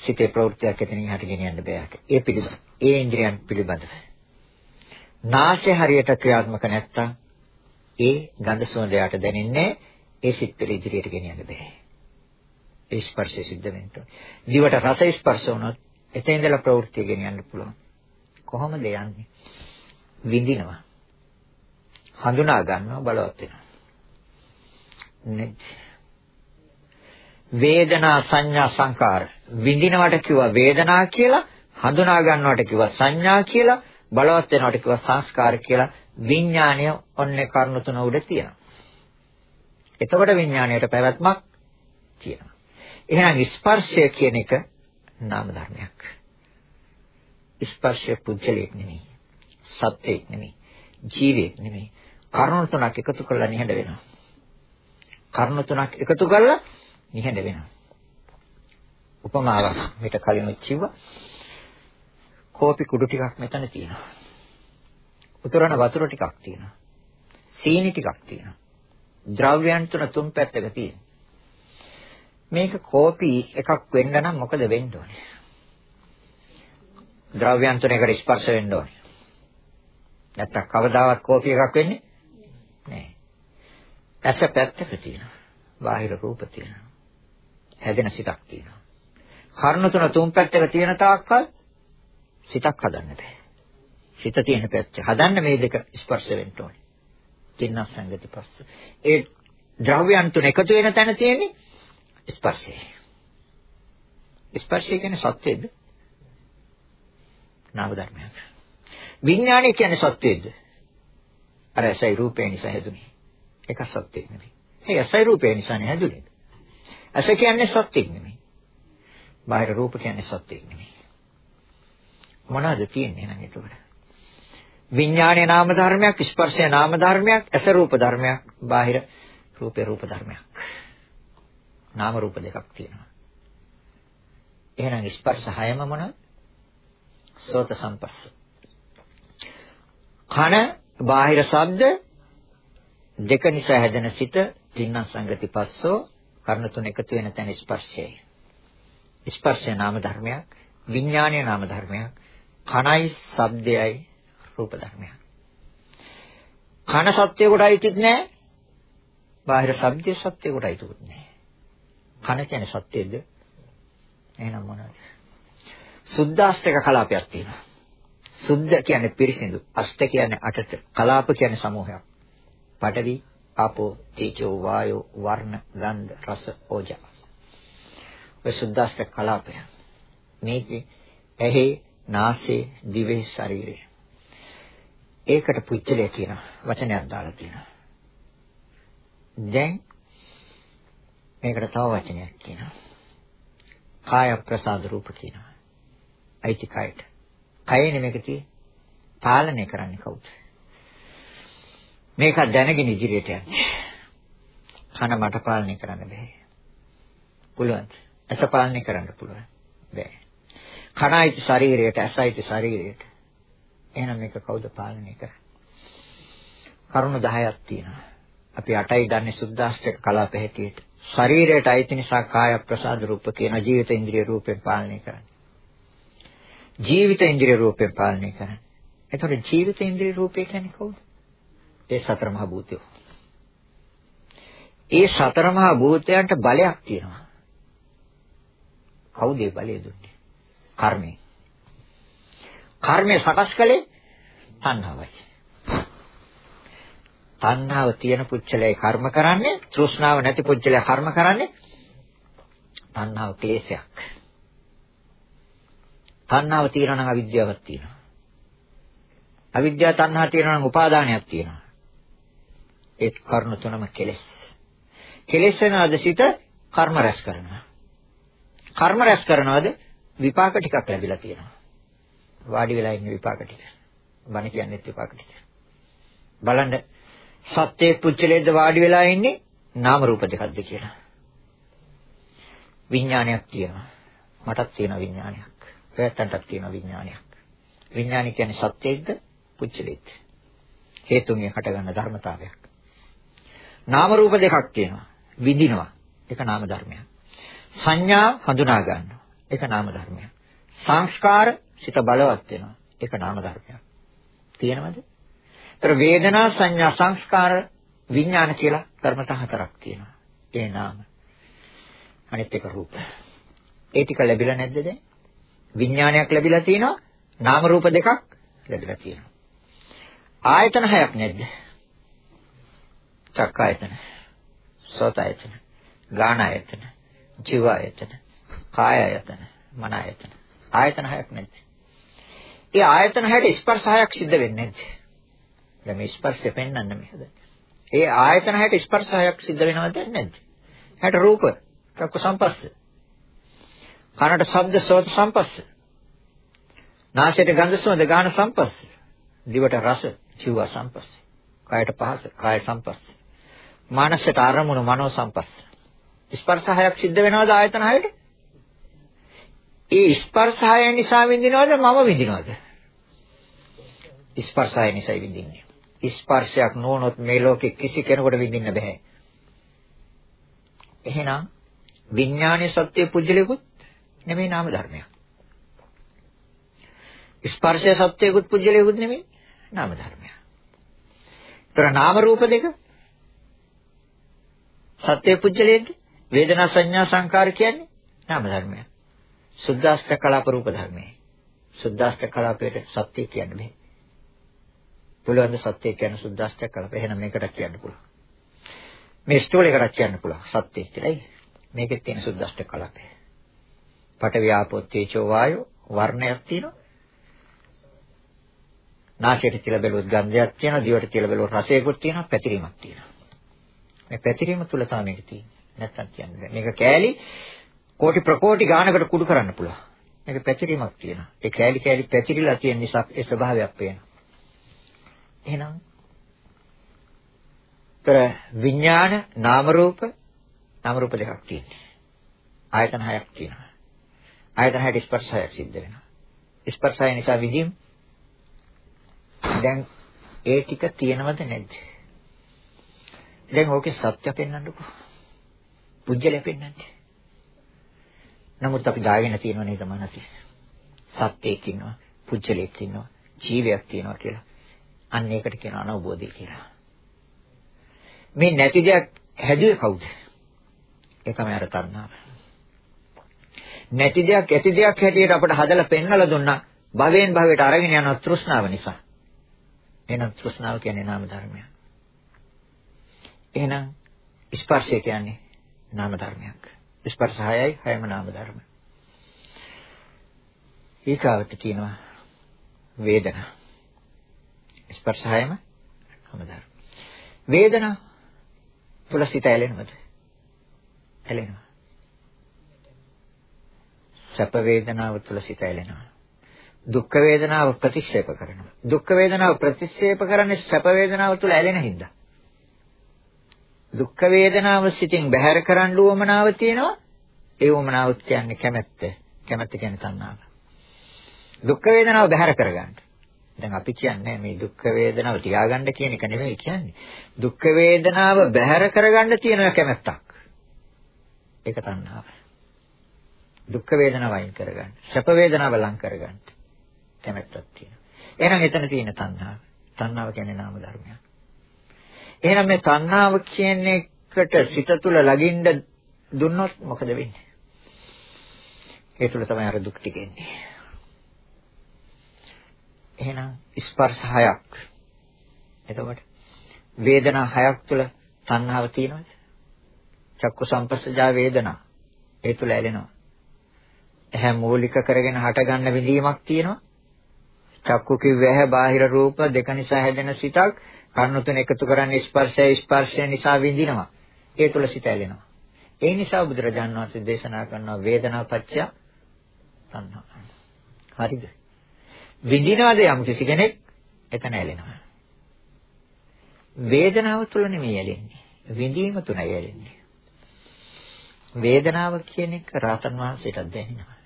සිතේ ප්‍රවෘත්තියක් එතනින් එහාට ගෙනියන්න බෑ. ඒ පිළිබඳ. ඒ ඉන්ද්‍රියන් පිළිබඳව. නාසය හරියට ක්‍රියාත්මක නැත්තම් ඒ ගඳ සුවඳ යට දැනෙන්නේ ඒ සිත් පෙළ ඉදිරියට ගෙනියන්න බෑ. ඒ ස්පර්ශය සිද්ධ වෙන්න ඕනේ. දිවට රස ස්පර්ශ වුණොත් එතෙන් ඉඳලා ප්‍රවෘත්තිය ගෙනියන්න පුළුවන්. කොහොමද යන්නේ? විඳිනවා. හඳුනා ගන්නවා බලවත් වෙනවා. වේදනා සංඥා සංකාර විඳිනවට කිව්වා වේදනා කියලා හඳුනා ගන්නවට කිව්වා සංඥා කියලා බලවත් වෙනවට කිව්වා සංස්කාර කියලා විඥාණය ඔන්නේ කරුණු තුන උඩ තියෙනවා. එතකොට විඥාණයට පැවැත්මක් තියෙනවා. එහෙනම් ස්පර්ශය කියන එක නාම ධර්මයක්. ස්පර්ශය පුජ්‍යලයක් නෙමෙයි. සත්‍යයක් නෙමෙයි. ජීවයක් නෙමෙයි. කරුණු තුනක් එකතු කරලා නිහඬ වෙනවා. කරුණු තුනක් එකතු කරලා නිහඬ වෙනවා. උපමාවක් මෙට කලින් කිව්වා. කෝපි කුඩු ටිකක් මෙතන තියෙනවා. උතුරන වතුර ටිකක් තියෙනවා. සීනි ටිකක් තියෙනවා. ද්‍රව්‍යයන් තුන තුන් පැත්තක තියෙනවා. මේක කෝපි එකක් වෙන්න නම් මොකද වෙන්න ඕනේ? ද්‍රව්‍යයන් තුන එකට ස්පර්ශ වෙන්න ඕනේ. නැත්තම් කවදාවත් කෝපි එකක් වෙන්නේ නැහැ. ඇස පැත්තක තියෙනවා. බාහිර රූප තියෙනවා. හැදෙන සිතක් තියෙනවා. කර්ණ තුන තුන් පැත්තක තියෙන තාක්කල් සිතක් හදන්න බෑ. සිත තියෙන පැත්ත හදන්න මේ දෙක ස්පර්ශ වෙන්න ඕනේ. තින්න සංගති පස්ස. ඒ ද්‍රව්‍යයන් තුන එකතු වෙන තැන තියෙන්නේ ස්පර්ශය. ස්පර්ශය කියන්නේ සත්‍යයද? නාම ධර්මයක්. විඥානය කියන්නේ සත්‍යයද? අර ඇසයි රූපේ නිසා හැදුනේ. ඒක සත්‍යයක් නෙමෙයි. ඒ ඇසයි රූපේ නිසානේ හැදුනේ. ඇස කියන්නේ සත්‍යයක් නෙමෙයි. බාහිර රූප කියන්නේ සත්‍යයක් නෙමෙයි. මොනවද තියෙන්නේ නම් එතකොට? විඥානයේ නාම ධර්මයක්, ස්පර්ශයේ නාම ධර්මයක්, ඇස රූප ධර්මයක්, බාහිර රූපේ රූප ධර්මයක්. නාම රූප දෙකක් තියෙනවා. එහෙනම් ස්පර්ශ හයම මොනවද? සෝත සම්පස්ස. කන බාහිර ශබ්ද දෙක නිසා හැදෙන සිත තින්න සංගති පස්සෝ කර්ණ තුන එකතු වෙන තැන ස්පර්ශයයි. ස්පර්ශය නාම ධර්මයක්, විඥානීය නාම ධර්මයක්, කනයි ශබ්දයයි රූප ධර්මයක්. කන සත්‍ය කොට අයිතිත් නැහැ. බාහිර ශබ්දයේ සත්‍ය කොට අයිතිත් නැහැ. කන කියන්නේ සත්‍යද? එහෙනම් මොනවද? සුද්දාෂ්ටක කලාපයක් තියෙනවා. සුද්ධ කියන්නේ පිරිසිදු. අෂ්ට කියන්නේ අටට. කලාප කියන්නේ සමූහයක්. පඨවි, ආපෝ, තේජෝ, වායෝ, වර්ණ, ගන්ධ, රස, ඕජා. ඔය සුද්දාෂ්ටක කලාපය. මේකේ ඇහි, නාසයේ, දිවේ, ශරීරයේ. ඒකට පුච්චලේ කියන වචනයක් දාලා තියෙනවා. දැන් මේකට තව වචනයක් කියනවා. කාය ප්‍රසාද රූප කියනවා. අයිති කායට. කයනේ මේක තියෙන්නේ. පාලනය කරන්නේ කවුද? මේක දැනගෙන ඉදිරියට යන්නේ. කන මට පාලනය කරන්න බෑ. පුළුවන්. ඇස පාලනය කරන්න පුළුවන්. බෑ. කනයිති ශරීරයට, ඇසයිති ශරීරයට. එහෙනම් මේක කවුද පාලනය කරන්නේ? කරුණු 10ක් තියෙනවා. අපි 8යි දන්නේ සුද්දාෂ්ටක කලාප හැටියට. ශරීරයට අයිති නිසා කාය ප්‍රසාද රූප කියන ජීවිත ඉන්ද්‍රිය රූපයෙන් පාලනය කරන්නේ. ජීවිත ඉන්ද්‍රිය රූපයෙන් පාලනය කරන්නේ. එතකොට ජීවිත ඉන්ද්‍රිය රූපය කියන්නේ කවුද? ඒ සතර මහා භූතයෝ. ඒ සතර මහා භූතයන්ට බලයක් තියෙනවා. කවුද ඒ බලය දුන්නේ? කර්මය. කර්මය සකස් කළේ තණ්හාවයි. තණ්හාව තියෙන පුච්චලයි කර්ම කරන්නේ, තෘෂ්ණාව නැති පුච්චලයි කර්ම කරන්නේ. තණ්හාව ක්ලේශයක්. තණ්හාව තියෙනවා නම් අවිද්‍යාවක් තියෙනවා. අවිද්‍යාව තණ්හා තියෙනවා නම් උපාදානයක් තියෙනවා. ඒ කර්ණ තුනම කෙලෙස්. කෙලෙස් වෙනවාද සිත කර්ම රැස් කරනවා. කර්ම රැස් කරනවාද විපාක ටිකක් ලැබිලා තියෙනවා. වාඩි වෙලා ඉන්න විපාක ටික. බණ කියන්නේ විපාක ටික. බලන්න සත්‍යයේ පුච්චලේද වාඩි වෙලා ඉන්නේ නාම රූප දෙකක්ද කියලා. විඥානයක් තියෙනවා. මටත් තියෙන විඥානයක්. ඔයයන්ටත් තියෙන විඥානයක්. විඥානය කියන්නේ සත්‍යයේද පුච්චලේද? හේතුන්ගෙන් හටගන්න ධර්මතාවයක්. නාම රූප දෙකක් තියෙනවා. විඳිනවා. ඒක නාම ධර්මයක්. සංඥා හඳුනා ගන්නවා. ඒක නාම ධර්මයක්. සංස්කාර සිත බලවත් වෙනවා. ඒක නාම ධර්මයක්. තියෙනවද? ඒතර වේදනා සංඥා සංස්කාර විඥාන කියලා ධර්මතා හතරක් තියෙනවා. ඒ නාම. අනිත් එක රූප. ඒ ටික ලැබිලා නැද්ද දැන්? විඥානයක් ලැබිලා තියෙනවා. නාම රූප දෙකක් ලැබිලා තියෙනවා. ආයතන හයක් නැද්ද? චක්කායතන, සෝතායතන, ගානායතන, ජීවායතන, කායායතන, මනායතන. ආයතන හයක් නැද්ද? ඒ ආයතන හයට ස්පර්ශ හයක් සිද්ධ වෙන්නේ නැද්ද? දැන් මේ ස්පර්ශය පෙන්වන්න මේකද? ඒ ආයතන හයට ස්පර්ශ හයක් සිද්ධ වෙනවද නැද්ද? හැට රූප, චක්ක සම්පස්ස. කනට ශබ්ද සෝත සම්පස්ස. නාසයට ගන්ධ සුවඳ ගාන සම්පස්ස. දිවට රස, ජීව සම්පස්ස. කායට පහස, කාය සම්පස්ස. මානසයට අරමුණු මනෝ සම්පස්ස. ස්පර්ශ හයක් සිද්ධ වෙනවද ආයතන හයට? ඒ ස්පර්ශ හය නිසා විඳිනවද මම විඳිනවද? ස්පර්ශය නිසා විඳින්නේ. ස්පර්ශයක් නොවනොත් මේ ලෝකෙ කිසි කෙනෙකුට විඳින්න බෑ. එහෙනම් විඥානයේ සත්‍ය පුජ්‍යලෙකුත් නෙමෙයි නාම ධර්මයක්. ස්පර්ශය සත්‍යයකුත් පුජ්‍යලෙකුත් නෙමෙයි නාම ධර්මයක්. ତර නාම රූප දෙක සත්‍ය පුජ්‍යලෙන්ද වේදනා සංඥා සංකාර කියන්නේ නාම ධර්මයක්. සුද්දාස්ත කලාප රූප ධර්මයි. සුද්දාස්ත කලාපයට සත්‍ය කියන්නේ බෑ. පුළුවන් ද සත්‍ය කියන්නේ සුද්දාස්ත කලාප. එහෙනම් මේකට කියන්න පුළුවන්. මේ ස්ටෝල් එකට කියන්න පුළුවන් සත්‍ය කියලායි. මේකෙත් තියෙන සුද්දාස්ත කලාපය. පඨවි ආපෝ තේජෝ වායෝ වර්ණයක් තියෙනවා. නාසයට කියලා බැලුවොත් ගන්ධයක් තියෙනවා, දිවට කියලා බැලුවොත් රසයකුත් තියෙනවා, පැතිරීමක් තියෙනවා. මේ පැතිරීම තුල තමයි මේක තියෙන්නේ. නැත්තම් කියන්නේ මේක කෑලි කෝටි ප්‍රකෝටි ගානකට කුඩු කරන්න පුළුවන්. මේක පැතිරීමක් තියෙනවා. ඒ කෑලි කෑලි පැතිරිලා තියෙන නිසා ඒ ස්වභාවයක් පේනවා. එහෙනම් තර විඥාන නාම රූප නාම රූප දෙකක් තියෙනවා. ආයතන හයක් තියෙනවා. ආයතන හයට ස්පර්ශයක් සිද්ධ වෙනවා. ස්පර්ශය නිසා විදීම් දැන් ඒ ටික තියෙනවද නැද්ද? දැන් ඕකේ සත්‍ය පෙන්වන්නකෝ. පුජ්‍යලෙ පෙන්වන්නේ. නමුත් අපි දාගෙන තියෙනව නේද මනසේ. සත්‍යයක් ඉන්නවා, පුජ්‍යලයක් ඉන්නවා, ජීවයක් තියෙනවා කියලා. අන්න ඒකට කියනවා අනවබෝධය කියලා. මේ නැති දෙයක් හැදුවේ කවුද? ඒකම අර තණ්හාව. නැති දෙයක් ඇති දෙයක් හැටියට අපට හදලා පෙන්වලා දුන්නා. භවයෙන් භවයට අරගෙන යන තෘෂ්ණාව නිසා. එහෙනම් තෘෂ්ණාව කියන්නේ නාම ධර්මයක්. එහෙනම් ස්පර්ශය කියන්නේ නාම ධර්මයක්. ස්පර්ශ හයයි හයම නාම ධර්ම. ඊකාවට තියෙනවා වේදනා. ස්පර්ශ හයම නාම ධර්ම. වේදනා තුල සිත ඇලෙනවද? ඇලෙනවා. සැප වේදනාව තුල සිත ඇලෙනවා. දුක් වේදනාව ප්‍රතික්ෂේප කරනවා. දුක් වේදනාව ප්‍රතික්ෂේප කරන්නේ සැප වේදනාව තුල ඇලෙන හින්දා. දුක් වේදනාව සිතින් බැහැර කරන්න උවමනාව තියෙනවා. ඒ උවමනාව කියන්නේ කැමැත්ත. කැමැත්ත කියන්නේ තණ්හාව. දුක් වේදනාව බැහැර කරගන්න. දැන් අපි කියන්නේ මේ දුක් වේදනාව තියාගන්න කියන එක නෙමෙයි කියන්නේ. දුක් වේදනාව බැහැර කරගන්න තියෙන කැමැත්තක්. ඒක තණ්හාව. දුක් වේදනාව අයින් කරගන්න. සැප වේදනාව ලං කරගන්න. කැමැත්තක් තියෙනවා. එහෙනම් එතන තියෙන තණ්හාව. තණ්හාව කියන්නේ නාම ධර්මයක්. එහෙනම් මේ තණ්හාව කියන එකට සිත තුළ ලගින්න දුන්නොත් මොකද වෙන්නේ? ඒ තුළ තමයි අර දුක් ටික එන්නේ. එහෙනම් ස්පර්ශ හයක්. එතකොට වේදනා හයක් තුළ තණ්හාව තියෙනවද? චක්කු සංපස්සජා වේදනා. ඒ තුළ ඇලෙනවා. ඇහැ මූලික කරගෙන හටගන්න විඳීමක් තියෙනවා. චක්කු කිව්වේ ඇහැ බාහිර රූප දෙක නිසා හැදෙන සිතක්. කර්ණ තුන එකතු කරන්නේ ස්පර්ශය ස්පර්ශය නිසා විඳිනවා. ඒ තුළ සිත ඇලෙනවා. ඒ නිසා බුදුරජාණන් වහන්සේ දේශනා කරනවා වේදනාපච්චය තණ්හා. හරිද? විඳිනවද යම් කිසි කෙනෙක් එතන ඇලෙනවා. වේදනාව තුල නෙමෙයි ඇලෙන්නේ. විඳීම තුනයි ඇලෙන්නේ. වේදනාව කියන එක රාතන් වහන්සේට දැනෙනවා.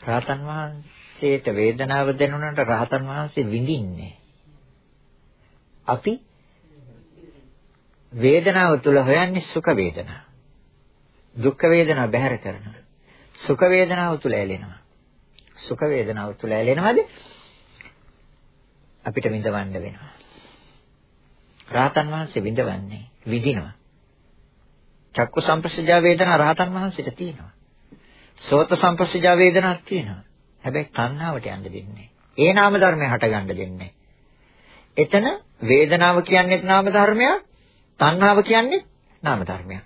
රාතන් වහන්සේට වේදනාව දැනුණාට රාතන් වහන්සේ විඳින්නේ. අපි වේදනාව තුල හොයන්නේ සුඛ වේදනා. දුක් වේදනා බැහැර කරනවා. සුඛ වේදනාව තුල ඇලෙනවා. සුඛ වේදනාව තුල ඇලෙනවද? අපිට විඳවන්න වෙනවා. රාතන් වහන්සේ විඳවන්නේ විඳිනවා. චක්කු සම්පස්සජා වේදනා රාතන් වහන්සේට තියෙනවා. සෝත සම්පස්සජා වේදනාවක් තියෙනවා. හැබැයි තණ්හාවට යන්න දෙන්නේ. ඒ නාම ධර්මය හටගන්න දෙන්නේ. එතන වේදනාව කියන්නේ නාම ධර්මයක්, තණ්හාව කියන්නේ නාම ධර්මයක්.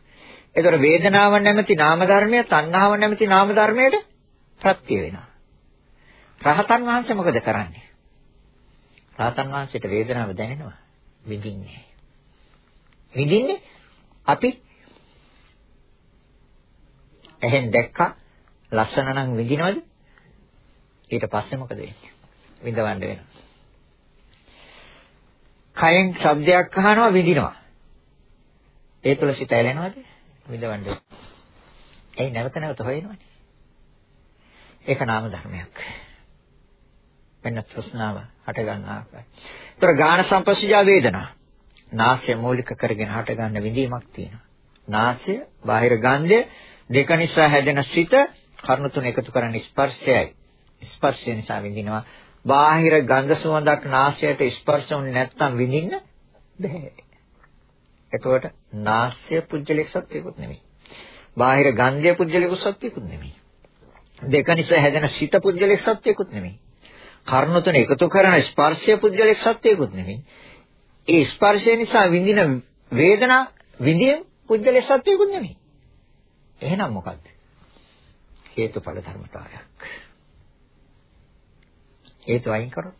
ඒතර වේදනාව නැමැති නාම ධර්මය, තණ්හාව නැමැති නාම ධර්මයට ප්‍රත්‍ය වෙනවා. රහතන් වහන්සේ මොකද කරන්නේ? රහතන් වහන්සේට වේදනාව දැනෙනවා. විඳින්නේ. විඳින්නේ අපි එහෙන් දැක්කා ලස්සන නම් විඳිනවද? ඊට පස්සේ මොකද වෙන්නේ? විඳවන්න වෙනවා. කයෙන් ශබ්දයක් අහනවා විඳිනවා. ඒ තුල සිත ඇලෙනවද? විඳවන්න. ඒ නැවත නැවත හොයනවනේ. ඒක නාම ධර්මයක්. වෙන තෘෂ්ණාව හට ගන්න ආකාරය. ඒතර ගාන සම්පස්සජා වේදනා. නාසය මූලික කරගෙන හට ගන්න විඳීමක් තියෙනවා. නාසය, බාහිර ගන්ධය දෙක නිසා හැදෙන සිත කර්ණ තුන එකතු කරන ස්පර්ශයයි. ස්පර්ශය නිසා විඳිනවා. බාහිර ගන්ධ සුවඳක් නාසයට ස්පර්ශ වුනේ නැත්නම් විඳින්න බැහැ. එතකොට නාස්‍ය පුජ්‍යලෙක් සත්‍යකුත් නෙමෙයි. බාහිර ගන්ධය පුජ්‍යලෙක් සත්‍යකුත් නෙමෙයි. දෙක නිසා හැදෙන සිත පුජ්‍යලෙක් සත්‍යකුත් නෙමෙයි. කර්ණ තුන එකතු කරන ස්පර්ශය පුද්ගලික සත්‍යයකුත් නෙමෙයි. ඒ ස්පර්ශය නිසා විඳින වේදනා විඳින පුද්ගලික සත්‍යයකුත් නෙමෙයි. එහෙනම් මොකද්ද? හේතුඵල ධර්මතාවයක්. හේතු අයින් කරොත්.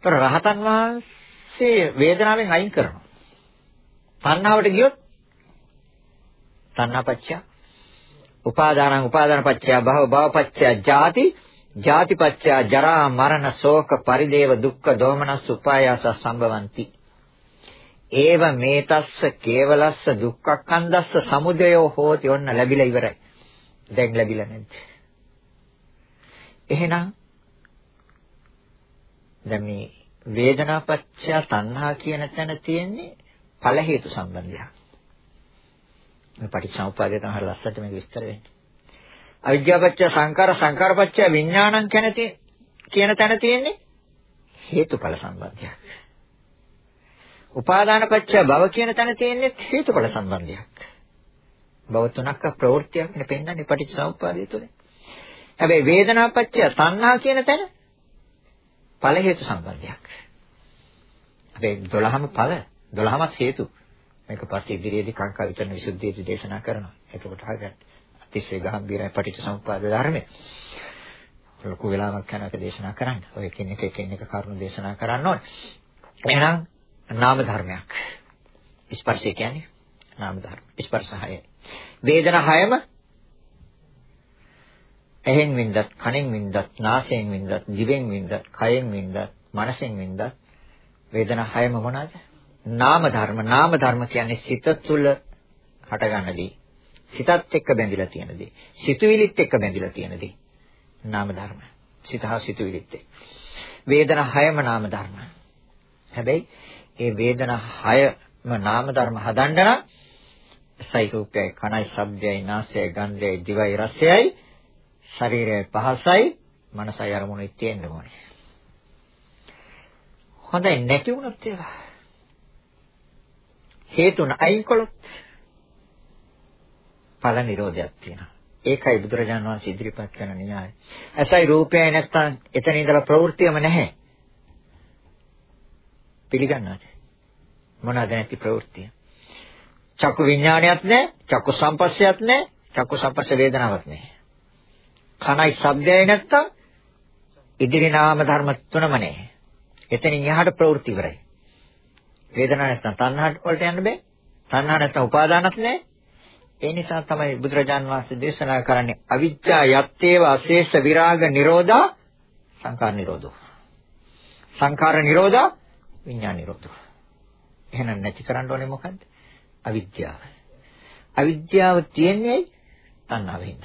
ତර රහතන් වහන්සේ වේදනාවෙන් අයින් කරනවා. තණ්හාවට ගියොත් තණ්හාපච්චය උපාදානං උපාදානපච්චය භව භවපච්චය ජාති ජාතිපච්චා ජරා මරණ ශෝක පරිදේව දුක්ඛ දෝමනස් උපායාස සම්භවಂತಿ ඒව මේතස්ස කේවලස්ස දුක්ඛක්ඛන්දස්ස සමුදයෝ හෝති ඔන්න ලැබිලා ඉවරයි දැන් ලැබිලා නැද්ද එහෙනම් දැන් මේ වේදනාපච්චය තණ්හා කියන තැන තියෙන්නේ ඵල හේතු සම්බන්ධයක් මේ පටිච්චසමුප්පාදය තමයි ලස්සට මේක විස්තර වෙන්නේ අවිද්‍යාපච්චය සංකාර සංකාරපච්චය විඥානං කැනති කියන තැන තියෙන්නේ හේතුඵල සම්බන්ධයක්. උපාදානපච්චය භව කියන තැන තියෙන්නේ හේතුඵල සම්බන්ධයක්. භව තුනක් ප්‍රවෘත්තියක් නේ පෙන්වන්නේ පටිච්චසමුප්පාදය තුනේ. හැබැයි වේදනාපච්චය තණ්හා කියන තැන ඵල හේතු සම්බන්ධයක්. හැබැයි 12ම ඵල 12මත් හේතු. මේක පස්සේ ඉදිරියේදී කාංකා විතරන විසුද්ධියේදී දේශනා කරනවා. එතකොට අහගන්න. අතිශය ගැඹීරයි පටිච්චසමුප්පාද ධර්මය. ලොකු වෙලාවක් යනක දේශනා කරන්න. ඔය එකින් එක එකින් එක කරුණු දේශනා කරන්න ඕනේ. එහෙනම් නාම ධර්මයක්. ස්පර්ශය කියන්නේ නාම ධර්ම. ස්පර්ශ හයයි. වේදනා හයම ඇහෙන් වින්දත්, කනෙන් වින්දත්, නාසයෙන් වින්දත්, දිවෙන් වින්දත්, කයෙන් වින්දත්, මනසෙන් වින්දත් වේදනා හයම මොනවාද? නාම ධර්ම. නාම ධර්ම කියන්නේ සිත තුළ හටගන්න දේ. සිතත් එක්ක බැඳිලා තියෙන දේ. සිතුවිලිත් එක්ක බැඳිලා තියෙන දේ. නාම ධර්ම. සිත හා සිතුවිලිත් එක්ක. වේදනා හයම නාම ධර්ම. හැබැයි ඒ වේදනා හයම නාම ධර්ම හදන්න නම් සයි රූපයයි කනයි ශබ්දයයි නාසයයි ගන්ධයයි දිවයි රසයයි ශරීරයයි පහසයි මනසයි අරමුණයි තියෙන්න ඕනේ. හොඳයි නැති වුණොත් ඒවා හේතුන අයින් කළොත් ඵල නිරෝධයක් තියෙනවා. ඒකයි බුදුරජාණන් වහන්සේ ඉදිරිපත් කරන න්‍යාය. ඇසයි රූපයයි නැත්තම් එතන ඉඳලා ප්‍රවෘත්තියම නැහැ. පිළිගන්නවද? මොනවාද නැති ප්‍රවෘත්තිය? චක්කු විඥානයක් නැහැ, චක්කු සංපස්සයක් නැහැ, චක්කු සංපස්ස වේදනාවක් නැහැ. කනයි ශබ්දයයි නැත්තම් ඉදිරි නාම ධර්ම තුනම නැහැ. එතනින් එහාට ප්‍රවෘත්ති ඉවරයි. වේදනාව නැත්තම් තණ්හාට වලට යන්න බෑ. තණ්හා නැත්තම් උපාදානත් නැහැ. ඒ නිසා තමයි බුදුරජාන් වහන්සේ දේශනා කරන්නේ අවිජ්ජා යත්තේව අශේෂ විරාග නිරෝධා සංකාර නිරෝධෝ. සංකාර නිරෝධා විඥාන නිරෝධෝ. එහෙනම් නැති කරන්න ඕනේ මොකද්ද? අවිද්‍යාව. අවිද්‍යාව තියෙන්නේ තණ්හාවෙන්ද.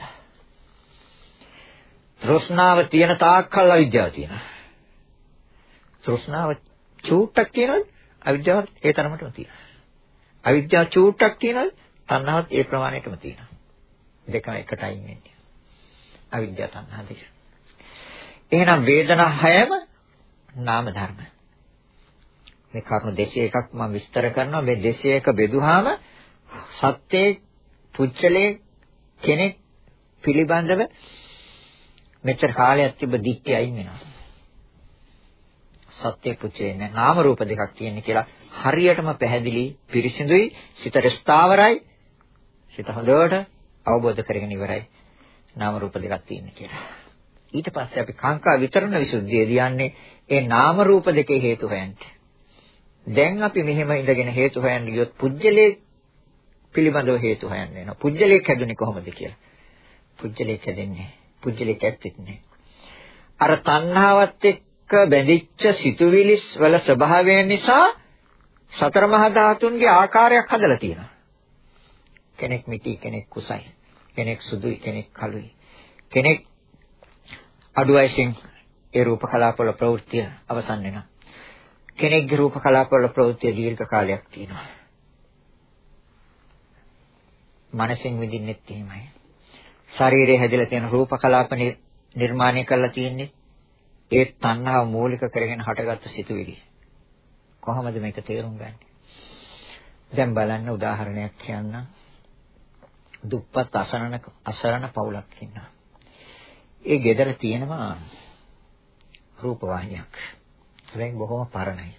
තෘෂ්ණාව තියෙන තාක්කල් අවිද්‍යාව තියෙනවා. තෘෂ්ණාව චූට්ටක් තියෙනවද? අවිද්‍යාව ඒ තරමටම තියෙනවා. අවිද්‍යාව චූට්ටක් තියෙනවද? තණ්හාවත් ඒ ප්‍රමාණයටම තියෙනවා. දෙකම එකටයි ඉන්නේ. අවිද්‍යාව තණ්හා දෙක. එහෙනම් වේදනා හයම නාම ධර්ම. මේ කරුණු 201ක් මම විස්තර කරනවා. මේ 201 බෙදුවාම සත්‍යයේ පුච්චලේ කෙනෙක් පිළිබඳව මෙච්චර කාලයක් තිබ්බ දික්කේ අයින් වෙනවා. සත්‍ය පුච්චේ නැහැ. නාම රූප දෙකක් තියෙන කියලා හරියටම පැහැදිලි පිරිසිදුයි සිතට ස්ථාවරයි සිත හොඳට අවබෝධ කරගෙන ඉවරයි. නාම රූප දෙකක් තියෙන කියලා. ඊට පස්සේ අපි කාංකා විතරණ විසුද්ධියදී යන්නේ ඒ නාම රූප දෙකේ හේතු හොයන්න. දැන් අපි මෙහෙම ඉඳගෙන හේතු හොයන්න ගියොත් පුජ්‍යලේ පිළිබඳව හේතු හොයන්න වෙනවා. පුජ්‍යලේ කැදුනේ කොහොමද කියලා. පුජ්‍යලේ කැදෙන්නේ. පුජ්‍යලේ කැත්තෙන්නේ. අර තණ්හාවත් එක්ක බැඳිච්ච සිතුවිලි වල ස්වභාවය නිසා සතර මහා ධාතුන්ගේ ආකාරයක් හදලා තියෙනවා. කෙනෙක් මිටි කෙනෙක් කුසයි කෙනෙක් සුදුයි කෙනෙක් කළුයි කෙනෙක් අඩු වයසින් ඒ රූප කලාපවල ප්‍රවෘත්තිය අවසන් වෙනවා කෙනෙක්ගේ රූප කලාපවල ප්‍රවෘත්තිය දීර්ඝ කාලයක් තියෙනවා මනසින් විඳින්නෙත් එහෙමයි ශරීරයේ හැදිලා තියෙන රූප කලාප නිර්මාණය කරලා තියෙන්නේ ඒ තණ්හාව මූලික කරගෙන හටගත්තු සිතුවිලි කොහොමද මේක තේරුම් ගන්නේ දැන් බලන්න උදාහරණයක් කියන්නම් දුප්පත් අසරණ අසරණ පවුලක් ඉන්නවා. ඒ ගෙදර තියෙනවා රූප වාහිනියක්. හැබැයි බොහොම පරණයි.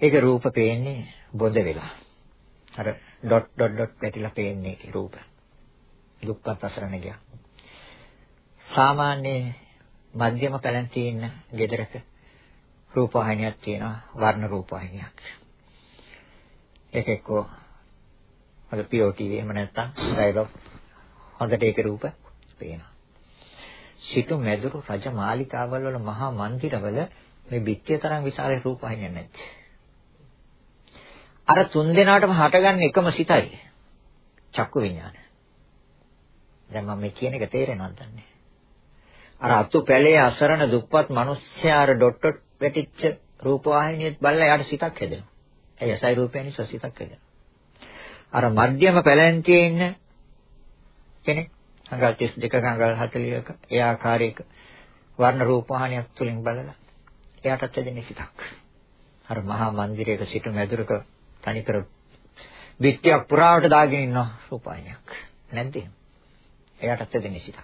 ඒක රූප පේන්නේ බොඳ වෙලා. අර ඩොට් ඩොට් ඩොට් පැටිලා පේන්නේ ඒ රූප. දුප්පත් අසරණ ගියා. සාමාන්‍ය මධ්‍යම පැලැන්තියේ ඉන්න ගෙදරක රූප වාහිනියක් තියෙනවා වර්ණ රූප වාහිනියක්. ඒක එක්කෝ අර POTV එහෙම නැත්නම් ඩයලොග් හොඳට ඒක රූප පේනවා. සිටු මැදුරු රජ මාලිකාවල් වල මහා මන්දිරවල මේ බිත්තිය තරම් විශාල රූප වහින්නේ නැහැ. අර තුන් දෙනාටම හටගන්න එකම සිතයි. චක්කු විඥාන. දැන් මම මේ කියන එක තේරෙනවද දන්නේ අර අතු පැලේ අසරණ දුප්පත් මිනිස්සයා අර ඩොට් ඩොට් වැටිච්ච රූප වාහිනියත් බලලා යාට සිතක් හැදෙනවා. ඒ අසයි රූපය නිසා සිතක් හැදෙනවා. අර මධ්‍යම පැලැන්තියේ ඉන්න කෙනෙක් අඟල් 32ක අඟල් 40ක ඒ ආකාරයක වර්ණ රූපහානියක් තුලින් බලලා එයාටත් දෙන්නේ සිතක්. අර මහා මන්දිරයක සිට මැදුරක තනිකර විත්‍යක් පුරාවට දාගෙන ඉන්න රූපායනයක්. නැද්ද? එයාටත් දෙන්නේ සිතක්.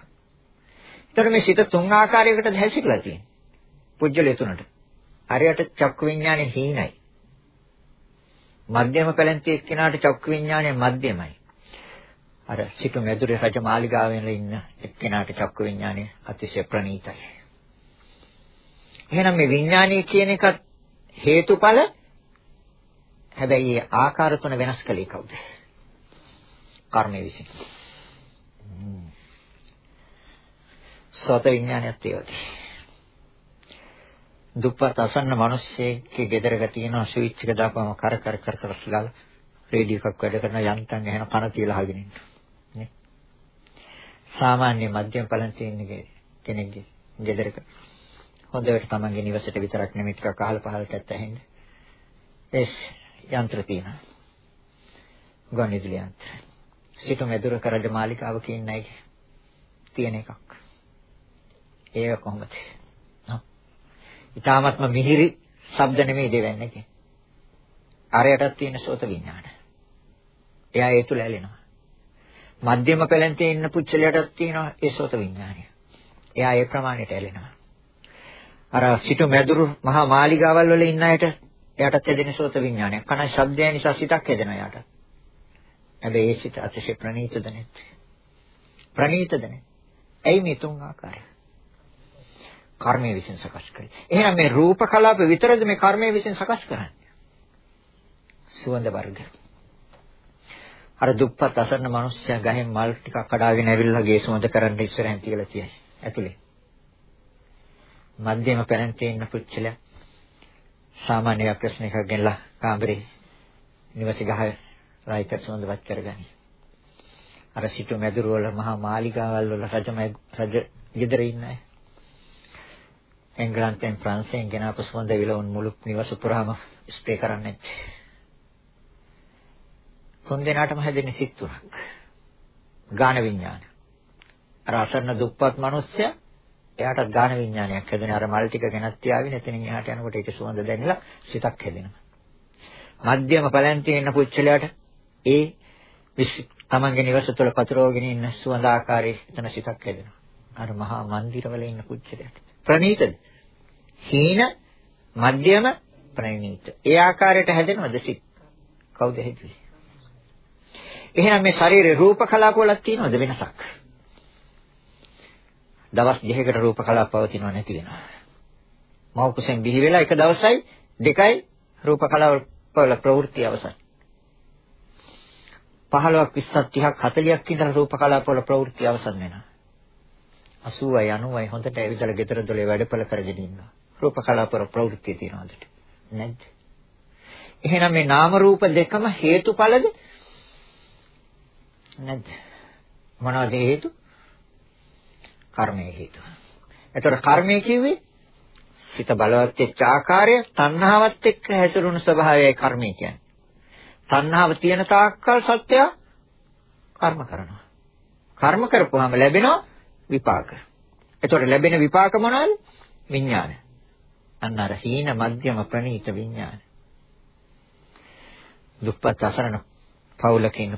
ඒතර මේ සිත තුන් ආකාරයකට හැසිරලා තියෙනවා. පුජ්‍යලේ තුනට. අරයට චක්කු විඥානේ හීනයි. මධ්‍යම පැලැන්ති එක්කෙනාට චක්කු විඥානේ මධ්‍යමයි. අර සිටු මෙදුරේ රජ මාලිගාවෙන් ඉන්න එක්කෙනාට චක්කු විඥානේ අතිශය ප්‍රණීතයි. එහෙනම් මේ විඥානය කියන එකත් හේතුඵල හැබැයි ඒ ආකාර තුන වෙනස් කළේ කවුද? කර්මය විසින්. සෝත විඥානයත් ඒ වගේ. දුප්පත් අසන්න මිනිස්සෙක්ගේ ගෙදරක තියෙන ස්විච් එක දාපුවම කර කර කර කර ගාලා රේඩියෝ එකක් වැඩ කරන යන්තම් එහෙන කන තියලා අහගෙන ඉන්න. නේ. සාමාන්‍ය මධ්‍යම පලන් තියෙන කෙනෙක්ගේ ගෙදරක හොඳට තමන්ගේ නිවසට විතරක් නෙමෙයි ටිකක් අහල පහලටත් ඇහෙන්න. ඒ යන්ත්‍ර තියෙනවා. ගණිතලි යන්ත්‍ර. සිටු මෙදුර කරජ මාලිකාවක ඉන්නයි තියෙන එකක්. ඒක කොහොමද? ඊටාත්ම මිහිරි ශබ්ද නෙමෙයි දෙවන්නේ කියන්නේ. අරයටත් තියෙන සෝත විඥාන. එයා ඒ තුල ඇලෙනවා. මධ්‍යම පෙළෙන්තේ ඉන්න පුච්චලයටත් තියෙනවා ඒ සෝත විඥානය. එයා ඒ ප්‍රමාණයට ඇලෙනවා. අර සිටු මැදුරු මහා මාලිගාවල් වල ඉන්න අයට එයාටත් හැදෙන සෝත විඥානයක්. කන ශබ්දය නිසා සිතක් හැදෙනවා එයාට. හැබැයි ඒ සිත අතිශය ප්‍රණීතද නැත්. ප්‍රණීතද නැත්. ඇයි මේ තුන් ආකාරය? කර්මය විසින් සකස් කරේ. එහෙනම් මේ රූප කලාප විතරද මේ කර්මය විසින් සකස් කරන්නේ? සුවඳ වර්ග. අර දුප්පත් අසරණ මිනිස්සයා ගහෙන් මල් ටිකක් කඩාගෙන ඇවිල්ලා ගේ සුවඳ කරන්න ඉස්සරහින් තියලා තියෙයි. ඇතුලේ. මධ්‍යම පැරන්තේ ඉන්න පුච්චලයා සාමාන්‍ය ප්‍රශ්න එකක් ගෙනලා කාමරේ නිවසේ ගහ රායික සුවඳවත් කරගනි. අර සිටු මැදුරු වල මහා මාලිගාවල් වල රජ රජ ගෙදර ඉන්න අය. එංගලන්තෙන් ප්‍රංශයෙන් ගෙනාපු සුවඳ විලවුන් මුළු නිවස පුරාම ස්ප්‍රේ කරන්නේ. තුන් දෙනාටම හැදෙන සිත් තුනක්. ගාන විඥාන. අර අසරණ දුප්පත් මිනිස්සයා එයාට ගාන විඥානයක් හැදෙන අර මල් ටික ගෙනත් තියාගෙන එතනින් එහාට යනකොට ඒක සුවඳ දැනෙලා සිතක් හැදෙනවා. මධ්‍යම පලන්තියේ ඉන්න පුච්චලයට ඒ තමන්ගේ නිවස තුළ පතරෝගෙන ඉන්න සුවඳ ආකාරයේ එතන සිතක් හැදෙනවා. අර මහා මන්දිරවල ඉන්න පුච්චලයට. ප්‍රණීතද? හීන මධ්‍යම ප්‍රණීත. ඒ ආකාරයට හැදෙනවද සිත්? කවුද හැදුවේ? එහෙනම් මේ ශරීරේ රූප කලාප වල තියෙනවද වෙනසක්? දවස් 2කට රූප කලාප පවතිනව නැති වෙනවා. මව කුසෙන් බිහි වෙලා එක දවසයි දෙකයි රූප කලාප වල ප්‍රවෘත්ති අවසන්. 15ක් 20ක් 30ක් 40ක් ඉඳලා රූප කලාප වල ප්‍රවෘත්ති අවසන් වෙනවා. 80යි 90යි හොඳට ඇවිදලා ගෙදර දොලේ වැඩපළ කරගෙන ඉන්නවා. රූප කලාප වල ප්‍රවෘත්ති තියෙනවද? නැද්ද? එහෙනම් මේ නාම රූප දෙකම හේතුඵලද? නැද්ද? මොනවද හේතු? කර්මයේ හේතුව. එතකොට කර්මය කිව්වේ සිත බලවත් වෙච්ච ආකාරය තණ්හාවත් එක්ක හැසිරුණු ස්වභාවයයි කර්මය කියන්නේ. තණ්හාව තියෙන තාක්කල් සත්‍ය කර්ම කරනවා. කර්ම කරපුවාම ලැබෙනවා විපාක. එතකොට ලැබෙන විපාක මොනවාද? විඥාන. අන්න අර හීන මධ්‍යම ප්‍රණීත විඥාන. දුප්පත් අසරණ පවුලක ඉන්න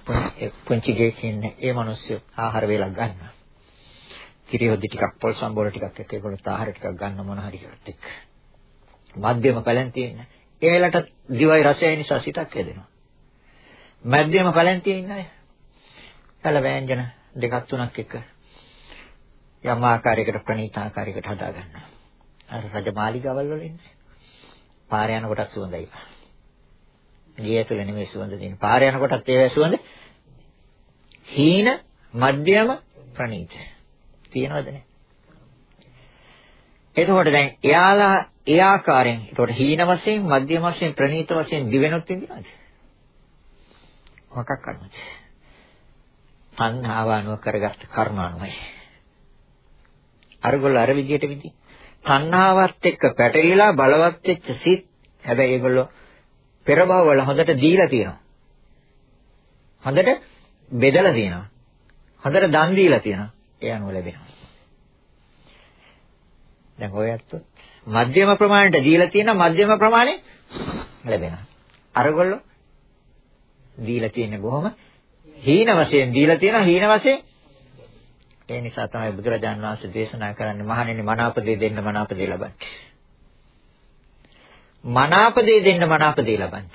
පුංචි ගෙයක ඉන්න ඒ මිනිස්සු ආහාර වේලක් ගන්නවා. කිරියොද්දි ටිකක් පොල් සම්බෝල ටිකක් එක්ක ඒගොල්ලෝ ආහාර ටිකක් ගන්න මොන හරි කරත් එක්ක. මධ්‍යම පැලෙන් තියෙන. ඒලට දිවයි රසය නිසා සිතක් හැදෙනවා. මධ්‍යම පැලෙන් තියෙන අය. කල ව්‍යංජන දෙකක් තුනක් එක්ක යම් ආකාරයකට ප්‍රණීත ආකාරයකට හදා ගන්නවා. අර රජමාලිගාවල් වල ඉන්නේ. පාර යන කොටත් සුවඳයි. ගිය තුල නෙමෙයි සුවඳ දෙන්නේ. පාර යන කොටත් ඒවැ සුවඳ. හීන මධ්‍යම ප්‍රණීත. තියනවද නැහැ? එතකොට දැන් එයාලා ඒ ආකාරයෙන් එතකොට හීන වශයෙන් මධ්‍යම වශයෙන් ප්‍රණීත වශයෙන් දිවෙනොත් ඉඳිනවද? මොකක් කරනවද? තණ්හාව අනුව කරගත්ත කර්ම අනුවයි. අරගොල්ලෝ අර විදියට විදි. තණ්හාවත් එක්ක පැටලිලා බලවත් වෙච්ච සිත් හැබැයි ඒගොල්ලෝ පෙර භවවල හොඳට දීලා තියෙනවා. හොඳට බෙදලා තියෙනවා. හොඳට දන් දීලා තියෙනවා. ඒ අනුව ලැබෙනවා. දැන් ඔයත් මධ්‍යම ප්‍රමාණයට දීලා තියෙන මධ්‍යම ප්‍රමාණය ලැබෙනවා. අරගොල්ලෝ දීලා තියෙන්නේ බොහොම හීන වශයෙන් දීලා තියෙනවා හීන වශයෙන් ඒ නිසා තමයි බුදුරජාණන් වහන්සේ දේශනා කරන්නේ මහණෙනි මනාපදේ දෙන්න මනාපදේ ලබන්න. මනාපදේ දෙන්න මනාපදේ ලබන්න.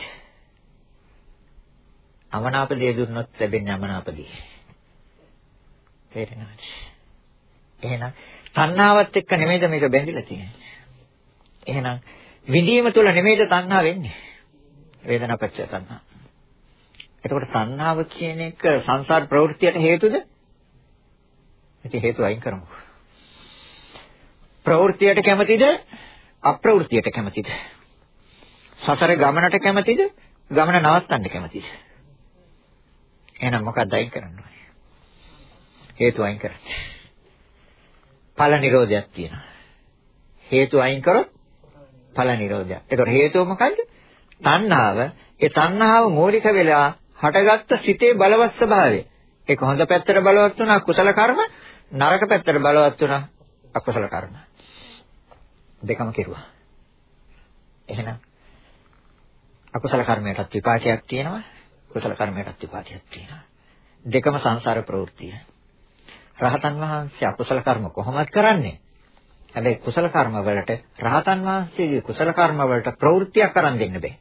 අමනාපදේ දුන්නොත් ලැබෙන්නේ අමනාපදේ. තේරෙනවද? එහෙනම් තණ්හාවත් එක්ක නෙමෙයිද මේක බැඳිලා තියෙන්නේ. එහෙනම් විඳීම තුළ නෙමෙයිද තණ්හා වෙන්නේ. වේදනාපච්චය තණ්හා. එතකොට තණ්හාව කියන එක සංසාර ප්‍රවෘත්තියට හේතුද? ඉතින් හේතු අයින් කරමු. ප්‍රවෘත්තියට කැමතිද? අප්‍රවෘත්තියට කැමතිද? සතර ගමනට කැමතිද? ගමන නවත්තන්න කැමතිද? එහෙනම් මොකක්ද අයින් කරන්න ඕනේ? හේතු අයින් කරන්න. ඵල නිරෝධයක් තියෙනවා. හේතු අයින් කරොත් ඵල නිරෝධයක්. ඒතකොට හේතුව මොකද්ද? තණ්හාව. ඒ තණ්හාව මූලික වෙලා හටගත්ත සිතේ බලවත් ස්වභාවය. ඒක හොඳ පැත්තට බලවත් වුණා කුසල කර්ම, නරක පැත්තට බලවත් වුණා අකුසල කර්ම. දෙකම කෙරුවා. එහෙනම් අකුසල කර්මයටත් විපාකයක් තියෙනවා, කුසල කර්මයටත් විපාකයක් තියෙනවා. දෙකම සංසාර ප්‍රවෘත්තිය. රහතන් වහන්සේ අකුසල කර්ම කොහොමද කරන්නේ? හැබැයි කුසල කර්ම වලට රහතන් වහන්සේගේ කුසල කර්ම වලට ප්‍රවෘත්තියක් කරන් දෙන්න බෑ.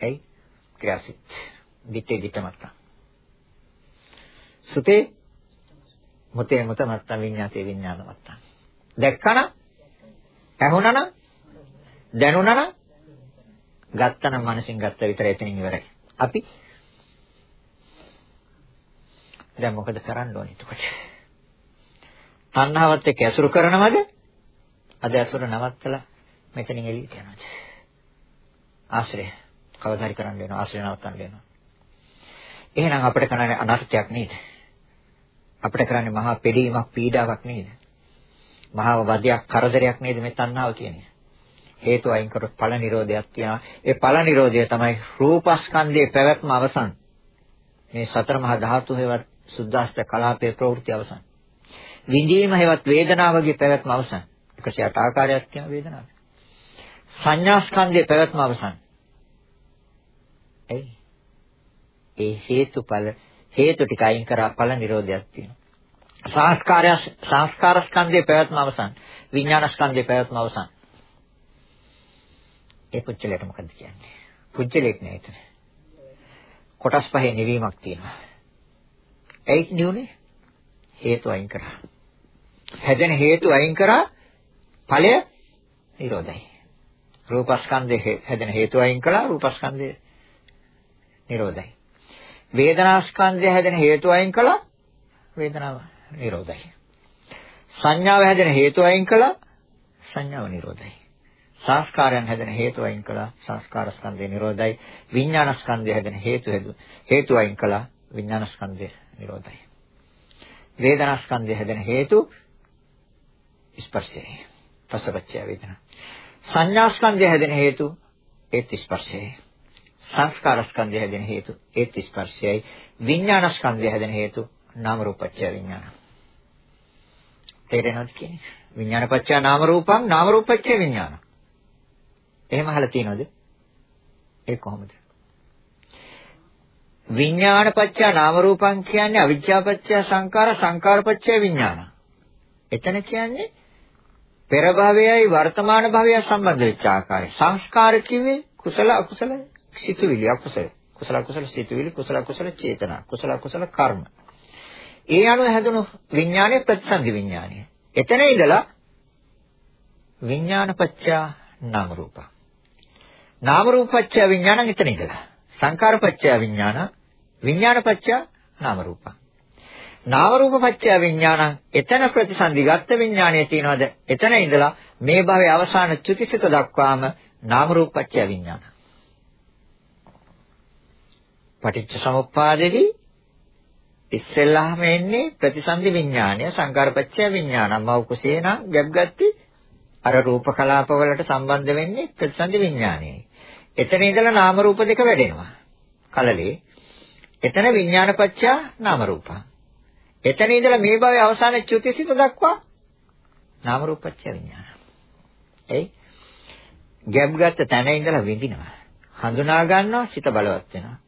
ඇයි? ක්‍රියාසිත. දිත්තේ දිත්තමත්ත. සුතේ මොතේ මොත මත්ත විඤ්ඤාතේ විඤ්ඤාන මත්ත. දැක්කනම් ඇහුණනම් දැනුණනම් ගත්තනම් මනසින් ගත්ත විතරයි එතනින් ඉවරයි. අපි දැන් මොකද කරන්න ඕනේ එතකොට? තණ්හාවත් එක්ක ඇසුරු කරනවද? අද ඇසුර නවත්තලා මෙතනින් එළියට යනවා. ආශ්‍රය කවදා හරි කරන්න වෙනවා ආශ්‍රය නවත්තන්න වෙනවා. එහෙනම් අපිට කරන්නේ අනර්ථයක් නේද? අපිට කරන්නේ මහා පෙළීමක් පීඩාවක් නේද? මහා වදයක් කරදරයක් නේද මේ තණ්හාව කියන්නේ? හේතු අයින් කරොත් ඵල නිරෝධයක් තියෙනවා. ඒ ඵල නිරෝධය තමයි රූපස්කන්ධයේ පැවැත්ම අවසන්. මේ සතර මහා ධාතු හේවත් සුද්දාස්ත කලාපයේ ප්‍රවෘත්ති අවසන්. විඳීම හේවත් වේදනාවගේ පැවැත්ම අවසන්. 108 ආකාරයක් කියන වේදනාව. සංඥාස්කන්ධයේ පැවැත්ම අවසන්. එයි. ඒ හේතුඵල හේතු ටික අයින් කරා ඵල නිරෝධයක් තියෙනවා. සංස්කාරය සංස්කාර ස්කන්ධයේ පැවැත්ම අවසන්. විඥාන ස්කන්ධයේ පැවැත්ම අවසන්. ඒ පුච්චලයට මොකද කියන්නේ? පුච්චලෙක් නෑ එතන. කොටස් පහේ නිවීමක් තියෙනවා. ඇයි නියුනේ? හේතු අයින් කරා. හැදෙන හේතු අයින් කරා ඵලය නිරෝධයි. රූපස්කන්ධයේ හැදෙන හේතු අයින් කළා රූපස්කන්ධය නිරෝධයි. වේදනාස්කන්ධය හැදෙන හේතු අයින් කළා වේදනාව නිරෝධයි. සංඥාව හැදෙන හේතු අයින් කළා සංඥාව නිරෝධයි. සංස්කාරයන් හැදෙන හේතු අයින් කළා සංස්කාර ස්කන්ධය නිරෝධයි. විඥාන ස්කන්ධය හැදෙන හේතු හේතු අයින් කළා විඥාන ස්කන්ධය නිරෝධයි. වේදනා ස්කන්ධය හැදෙන හේතු ස්පර්ශය. පසපච්චය වේදනා. සංඥා ස්කන්ධය හැදෙන හේතු ඒත් ස්පර්ශයයි. සංස්කාර ස්කන්ධය හැදෙන හේතු ඒත් ස්පර්ශයයි. විඥාන ස්කන්ධය හැදෙන හේතු නාම රූපච්චය විඥාන. තේරෙනවද කියන්නේ? විඥානපච්චය නාම රූපං නාම රූපච්චය විඥාන. එහෙම අහලා තියෙනවද? ඒ කොහොමද? විඥානපච්චය නාම රූපං කියන්නේ අවිජ්ජාපච්චය සංකාර සංකාරපච්චය විඥාන. එතන කියන්නේ පෙර භවයයි වර්තමාන භවයයි සම්බන්ධ වෙච්ච ආකාරය. සංස්කාර කිව්වේ කුසල අකුසල සිතුවිලි අකුසල. කුසල අකුසල සිතුවිලි කුසල අකුසල චේතනා. කුසල අකුසල කර්ම. ඒ අනුව හැදුණු විඥානයේ ප්‍රතිසන්දි විඥානය. එතන ඉඳලා විඥානපච්චය නාම රූප. නාම රූපච්චය විඥානං එතන ඉඳලා. සංකාරපච්චය විඥාන විඥානපච්චය නාම රූප. නාම රූප පත්‍ය විඥානං එතන ප්‍රතිසන්දි ගත්ත විඥානය තියනවාද එතන ඉඳලා මේ භවයේ අවසාන චුතිසිත දක්වාම නාම රූප පත්‍ය විඥාන පටිච්ච සමුප්පාදෙදී ඉස්සෙල්ලාම එන්නේ ප්‍රතිසන්දි විඥානය සංකාරපච්චය විඥානං මව කුසේන ගැබ් ගatti අර රූප කලාප වලට සම්බන්ධ වෙන්නේ ප්‍රතිසන්දි විඥානයයි එතන ඉඳලා නාම රූප දෙක වැඩෙනවා කලලේ එතන විඥානපච්චය නාම රූපං එතන ඉඳලා මේ භවයේ අවසාන චුතිසිත දක්වා නාම රූපච්ඡ විඥාන. එයි ගැබ් ගත්ත තැන ඉඳලා විඳිනවා. හඳුනා ගන්නවා සිත බලවත් වෙනවා.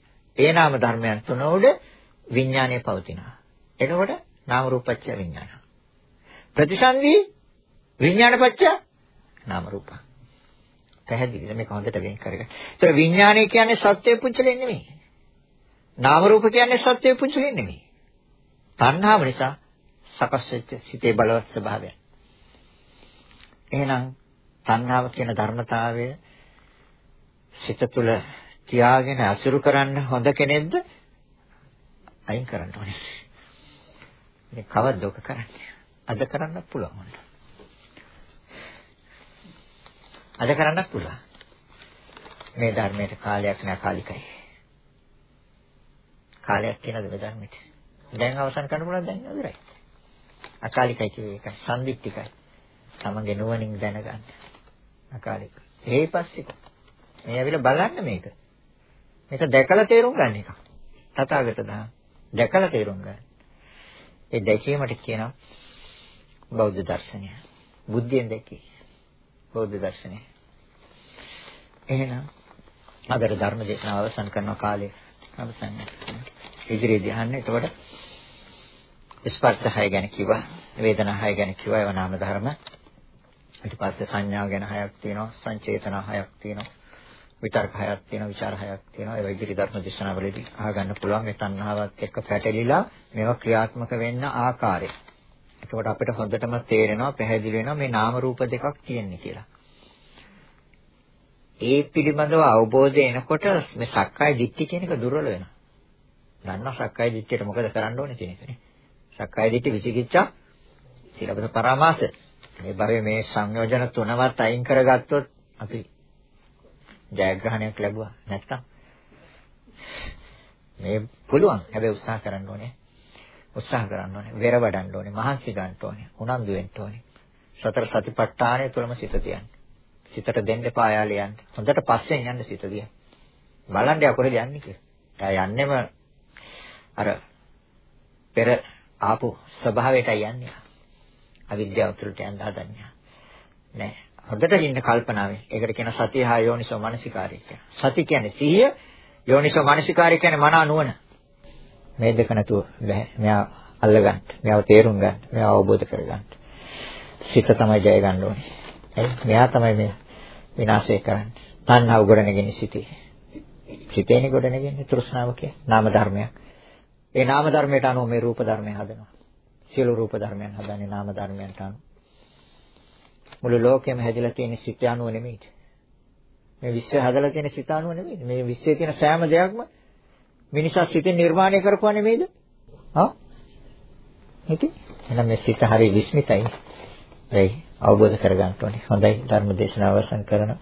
ඒ නාම ධර්මයන් තුන උඩ විඥානය පවතිනවා. එතකොට නාම රූපච්ඡ විඥාන. ප්‍රතිසන්දි විඥානපච්ඡ නාම රූප. පැහැදිලිද මේක හොඳට වෙන් කරගන්න. ඒතර විඥානය කියන්නේ සත්‍ය පුච්චලෙ නෙමෙයි. නාම රූප කියන්නේ සත්‍ය පුච්චලෙ නෙමෙයි. තණ්හාව නිසා සකස් වෙච්ච සිතේ බලවත් ස්වභාවය. එහෙනම් තණ්හාව කියන ධර්මතාවය සිත තුළ තියාගෙන අසුරු කරන්න හොඳ කෙනෙක්ද අයින් කරන්න ඕනේ. මේ කවද්ද ඔක කරන්නේ? අද කරන්නත් පුළුවන්. අද කරන්නත් පුළුවන්. මේ ධර්මයට කාලයක් නෑ කාලිකයි. කාලයක් තියෙනද මේ ධර්මෙට? දැන් අවසන් කරන්න පුළුවන් දැන් ඉවරයි. අකාලිකයි කියේ එක සම්දික්තිකයි. තමන්ගේ නුවණින් දැනගන්න. අකාලික. ඒ පස්සේ මේ ඇවිල්ලා බලන්න මේක. මේක දැකලා තේරුම් ගන්න එක. තථාගත දහම්. දැකලා තේරුම් ගන්න. ඒ දැකීමට කියනවා බෞද්ධ දර්ශනය. බුද්ධියෙන් දැකී. බෞද්ධ දර්ශනය. එහෙනම් අදට ධර්ම දේශනාව අවසන් කරන කාලේ අවසන්. ඉදිරියේදී අහන්න. එතකොට ස්පර්ශ හය ගැන කිව්වා. වේදනා හය ගැන කිව්වා. ඒවා නාම ධර්ම. ඊට පස්සේ සංඥා ගැන හයක් තියෙනවා. සංචේතන හයක් තියෙනවා. විතර්ක හයක් තියෙනවා. විචාර හයක් තියෙනවා. ඒවා ඉදිරි ධර්ම දේශනාවලදී අහගන්න පුළුවන්. මේ තණ්හාවත් එක්ක පැටලිලා මේවා ක්‍රියාත්මක වෙන්න ආකාරය. එතකොට අපිට හොඳටම තේරෙනවා පැහැදිලි වෙනවා මේ නාම රූප දෙකක් තියෙන්නේ කියලා. ඒ පිළිබඳව අවබෝධය එනකොට මේ සක්කාය දිට්ඨිය කියන එක දුර්වල වෙනවා. දන්නවා සක්කාය දිට්ඨියට මොකද කරන්න ඕනේ කියන එකනේ. සක්කාය දිට්ඨි විචිකිච්ඡා සීලබද පරාමාස. මේ භවයේ මේ සංයෝජන තුනවත් අයින් කරගත්තොත් අපි ජයග්‍රහණයක් ලැබුවා නැත්තම් මේ පුළුවන් හැබැයි උත්සාහ කරන්න ඕනේ උත්සාහ කරන්න ඕනේ වෙර වඩන්න ඕනේ මහන්සි ගන්න ඕනේ උනන්දු වෙන්න ඕනේ සතර සතිපට්ඨානය තුළම සිත තියන්න සිතට දෙන්න එපා යාලේ යන්න. හොඳට පස්සෙන් යන්න සිත දිහා. බලන්න යා කොහෙද යන්නේ කියලා. එයා යන්නෙම අර පෙර ආපු ස්වභාවයටයි යන්නේ. අවිද්‍යාව තුළට යන්න හදන්නේ. නෑ. හොඳට ඉන්න කල්පනාවේ. ඒකට කියන සතිය හා යෝනිසෝ මනසිකාරය කියලා. සති කියන්නේ සිහිය, යෝනිසෝ මනසිකාරය කියන්නේ මන නුවණ. මේ දෙක නැතුව බෑ. මෙයා අල්ලගන්න. මෙයාව තේරුම් ගන්න. මෙයාව අවබෝධ කරගන්න. සිත තමයි ජය ගන්න ඕනේ. එයි මෙයා තමයි මේ විනාශය කරන්නේ. තණ්හාව ගොඩනගෙන සිටී. සිතේනේ ගොඩනගන්නේ තෘෂ්ණාව කියන්නේ නාම ධර්මයක්. ඒ නාම ධර්මයට අනුව මේ රූප ධර්මය හදනවා. සියලු රූප ධර්මයන් හදන්නේ නාම ධර්මයන්ට අනුව. මුළු ලෝකෙම හැදිලා තියෙන සිත අනුව නෙමෙයි. මේ විශ්වය හදලා තියෙන සිත අනුව නෙමෙයි. මේ විශ්වයේ තියෙන සෑම දෙයක්ම මිනිසා සිතෙන් නිර්මාණය කරපුවා නෙමෙයිද? හා? හිතේ? එහෙනම් මේ සිත හරි විස්මිතයි. වෙයි අවබෝධ කරගන්න ඕනේ. හොඳයි ධර්ම දේශනාව අවසන් කරනවා.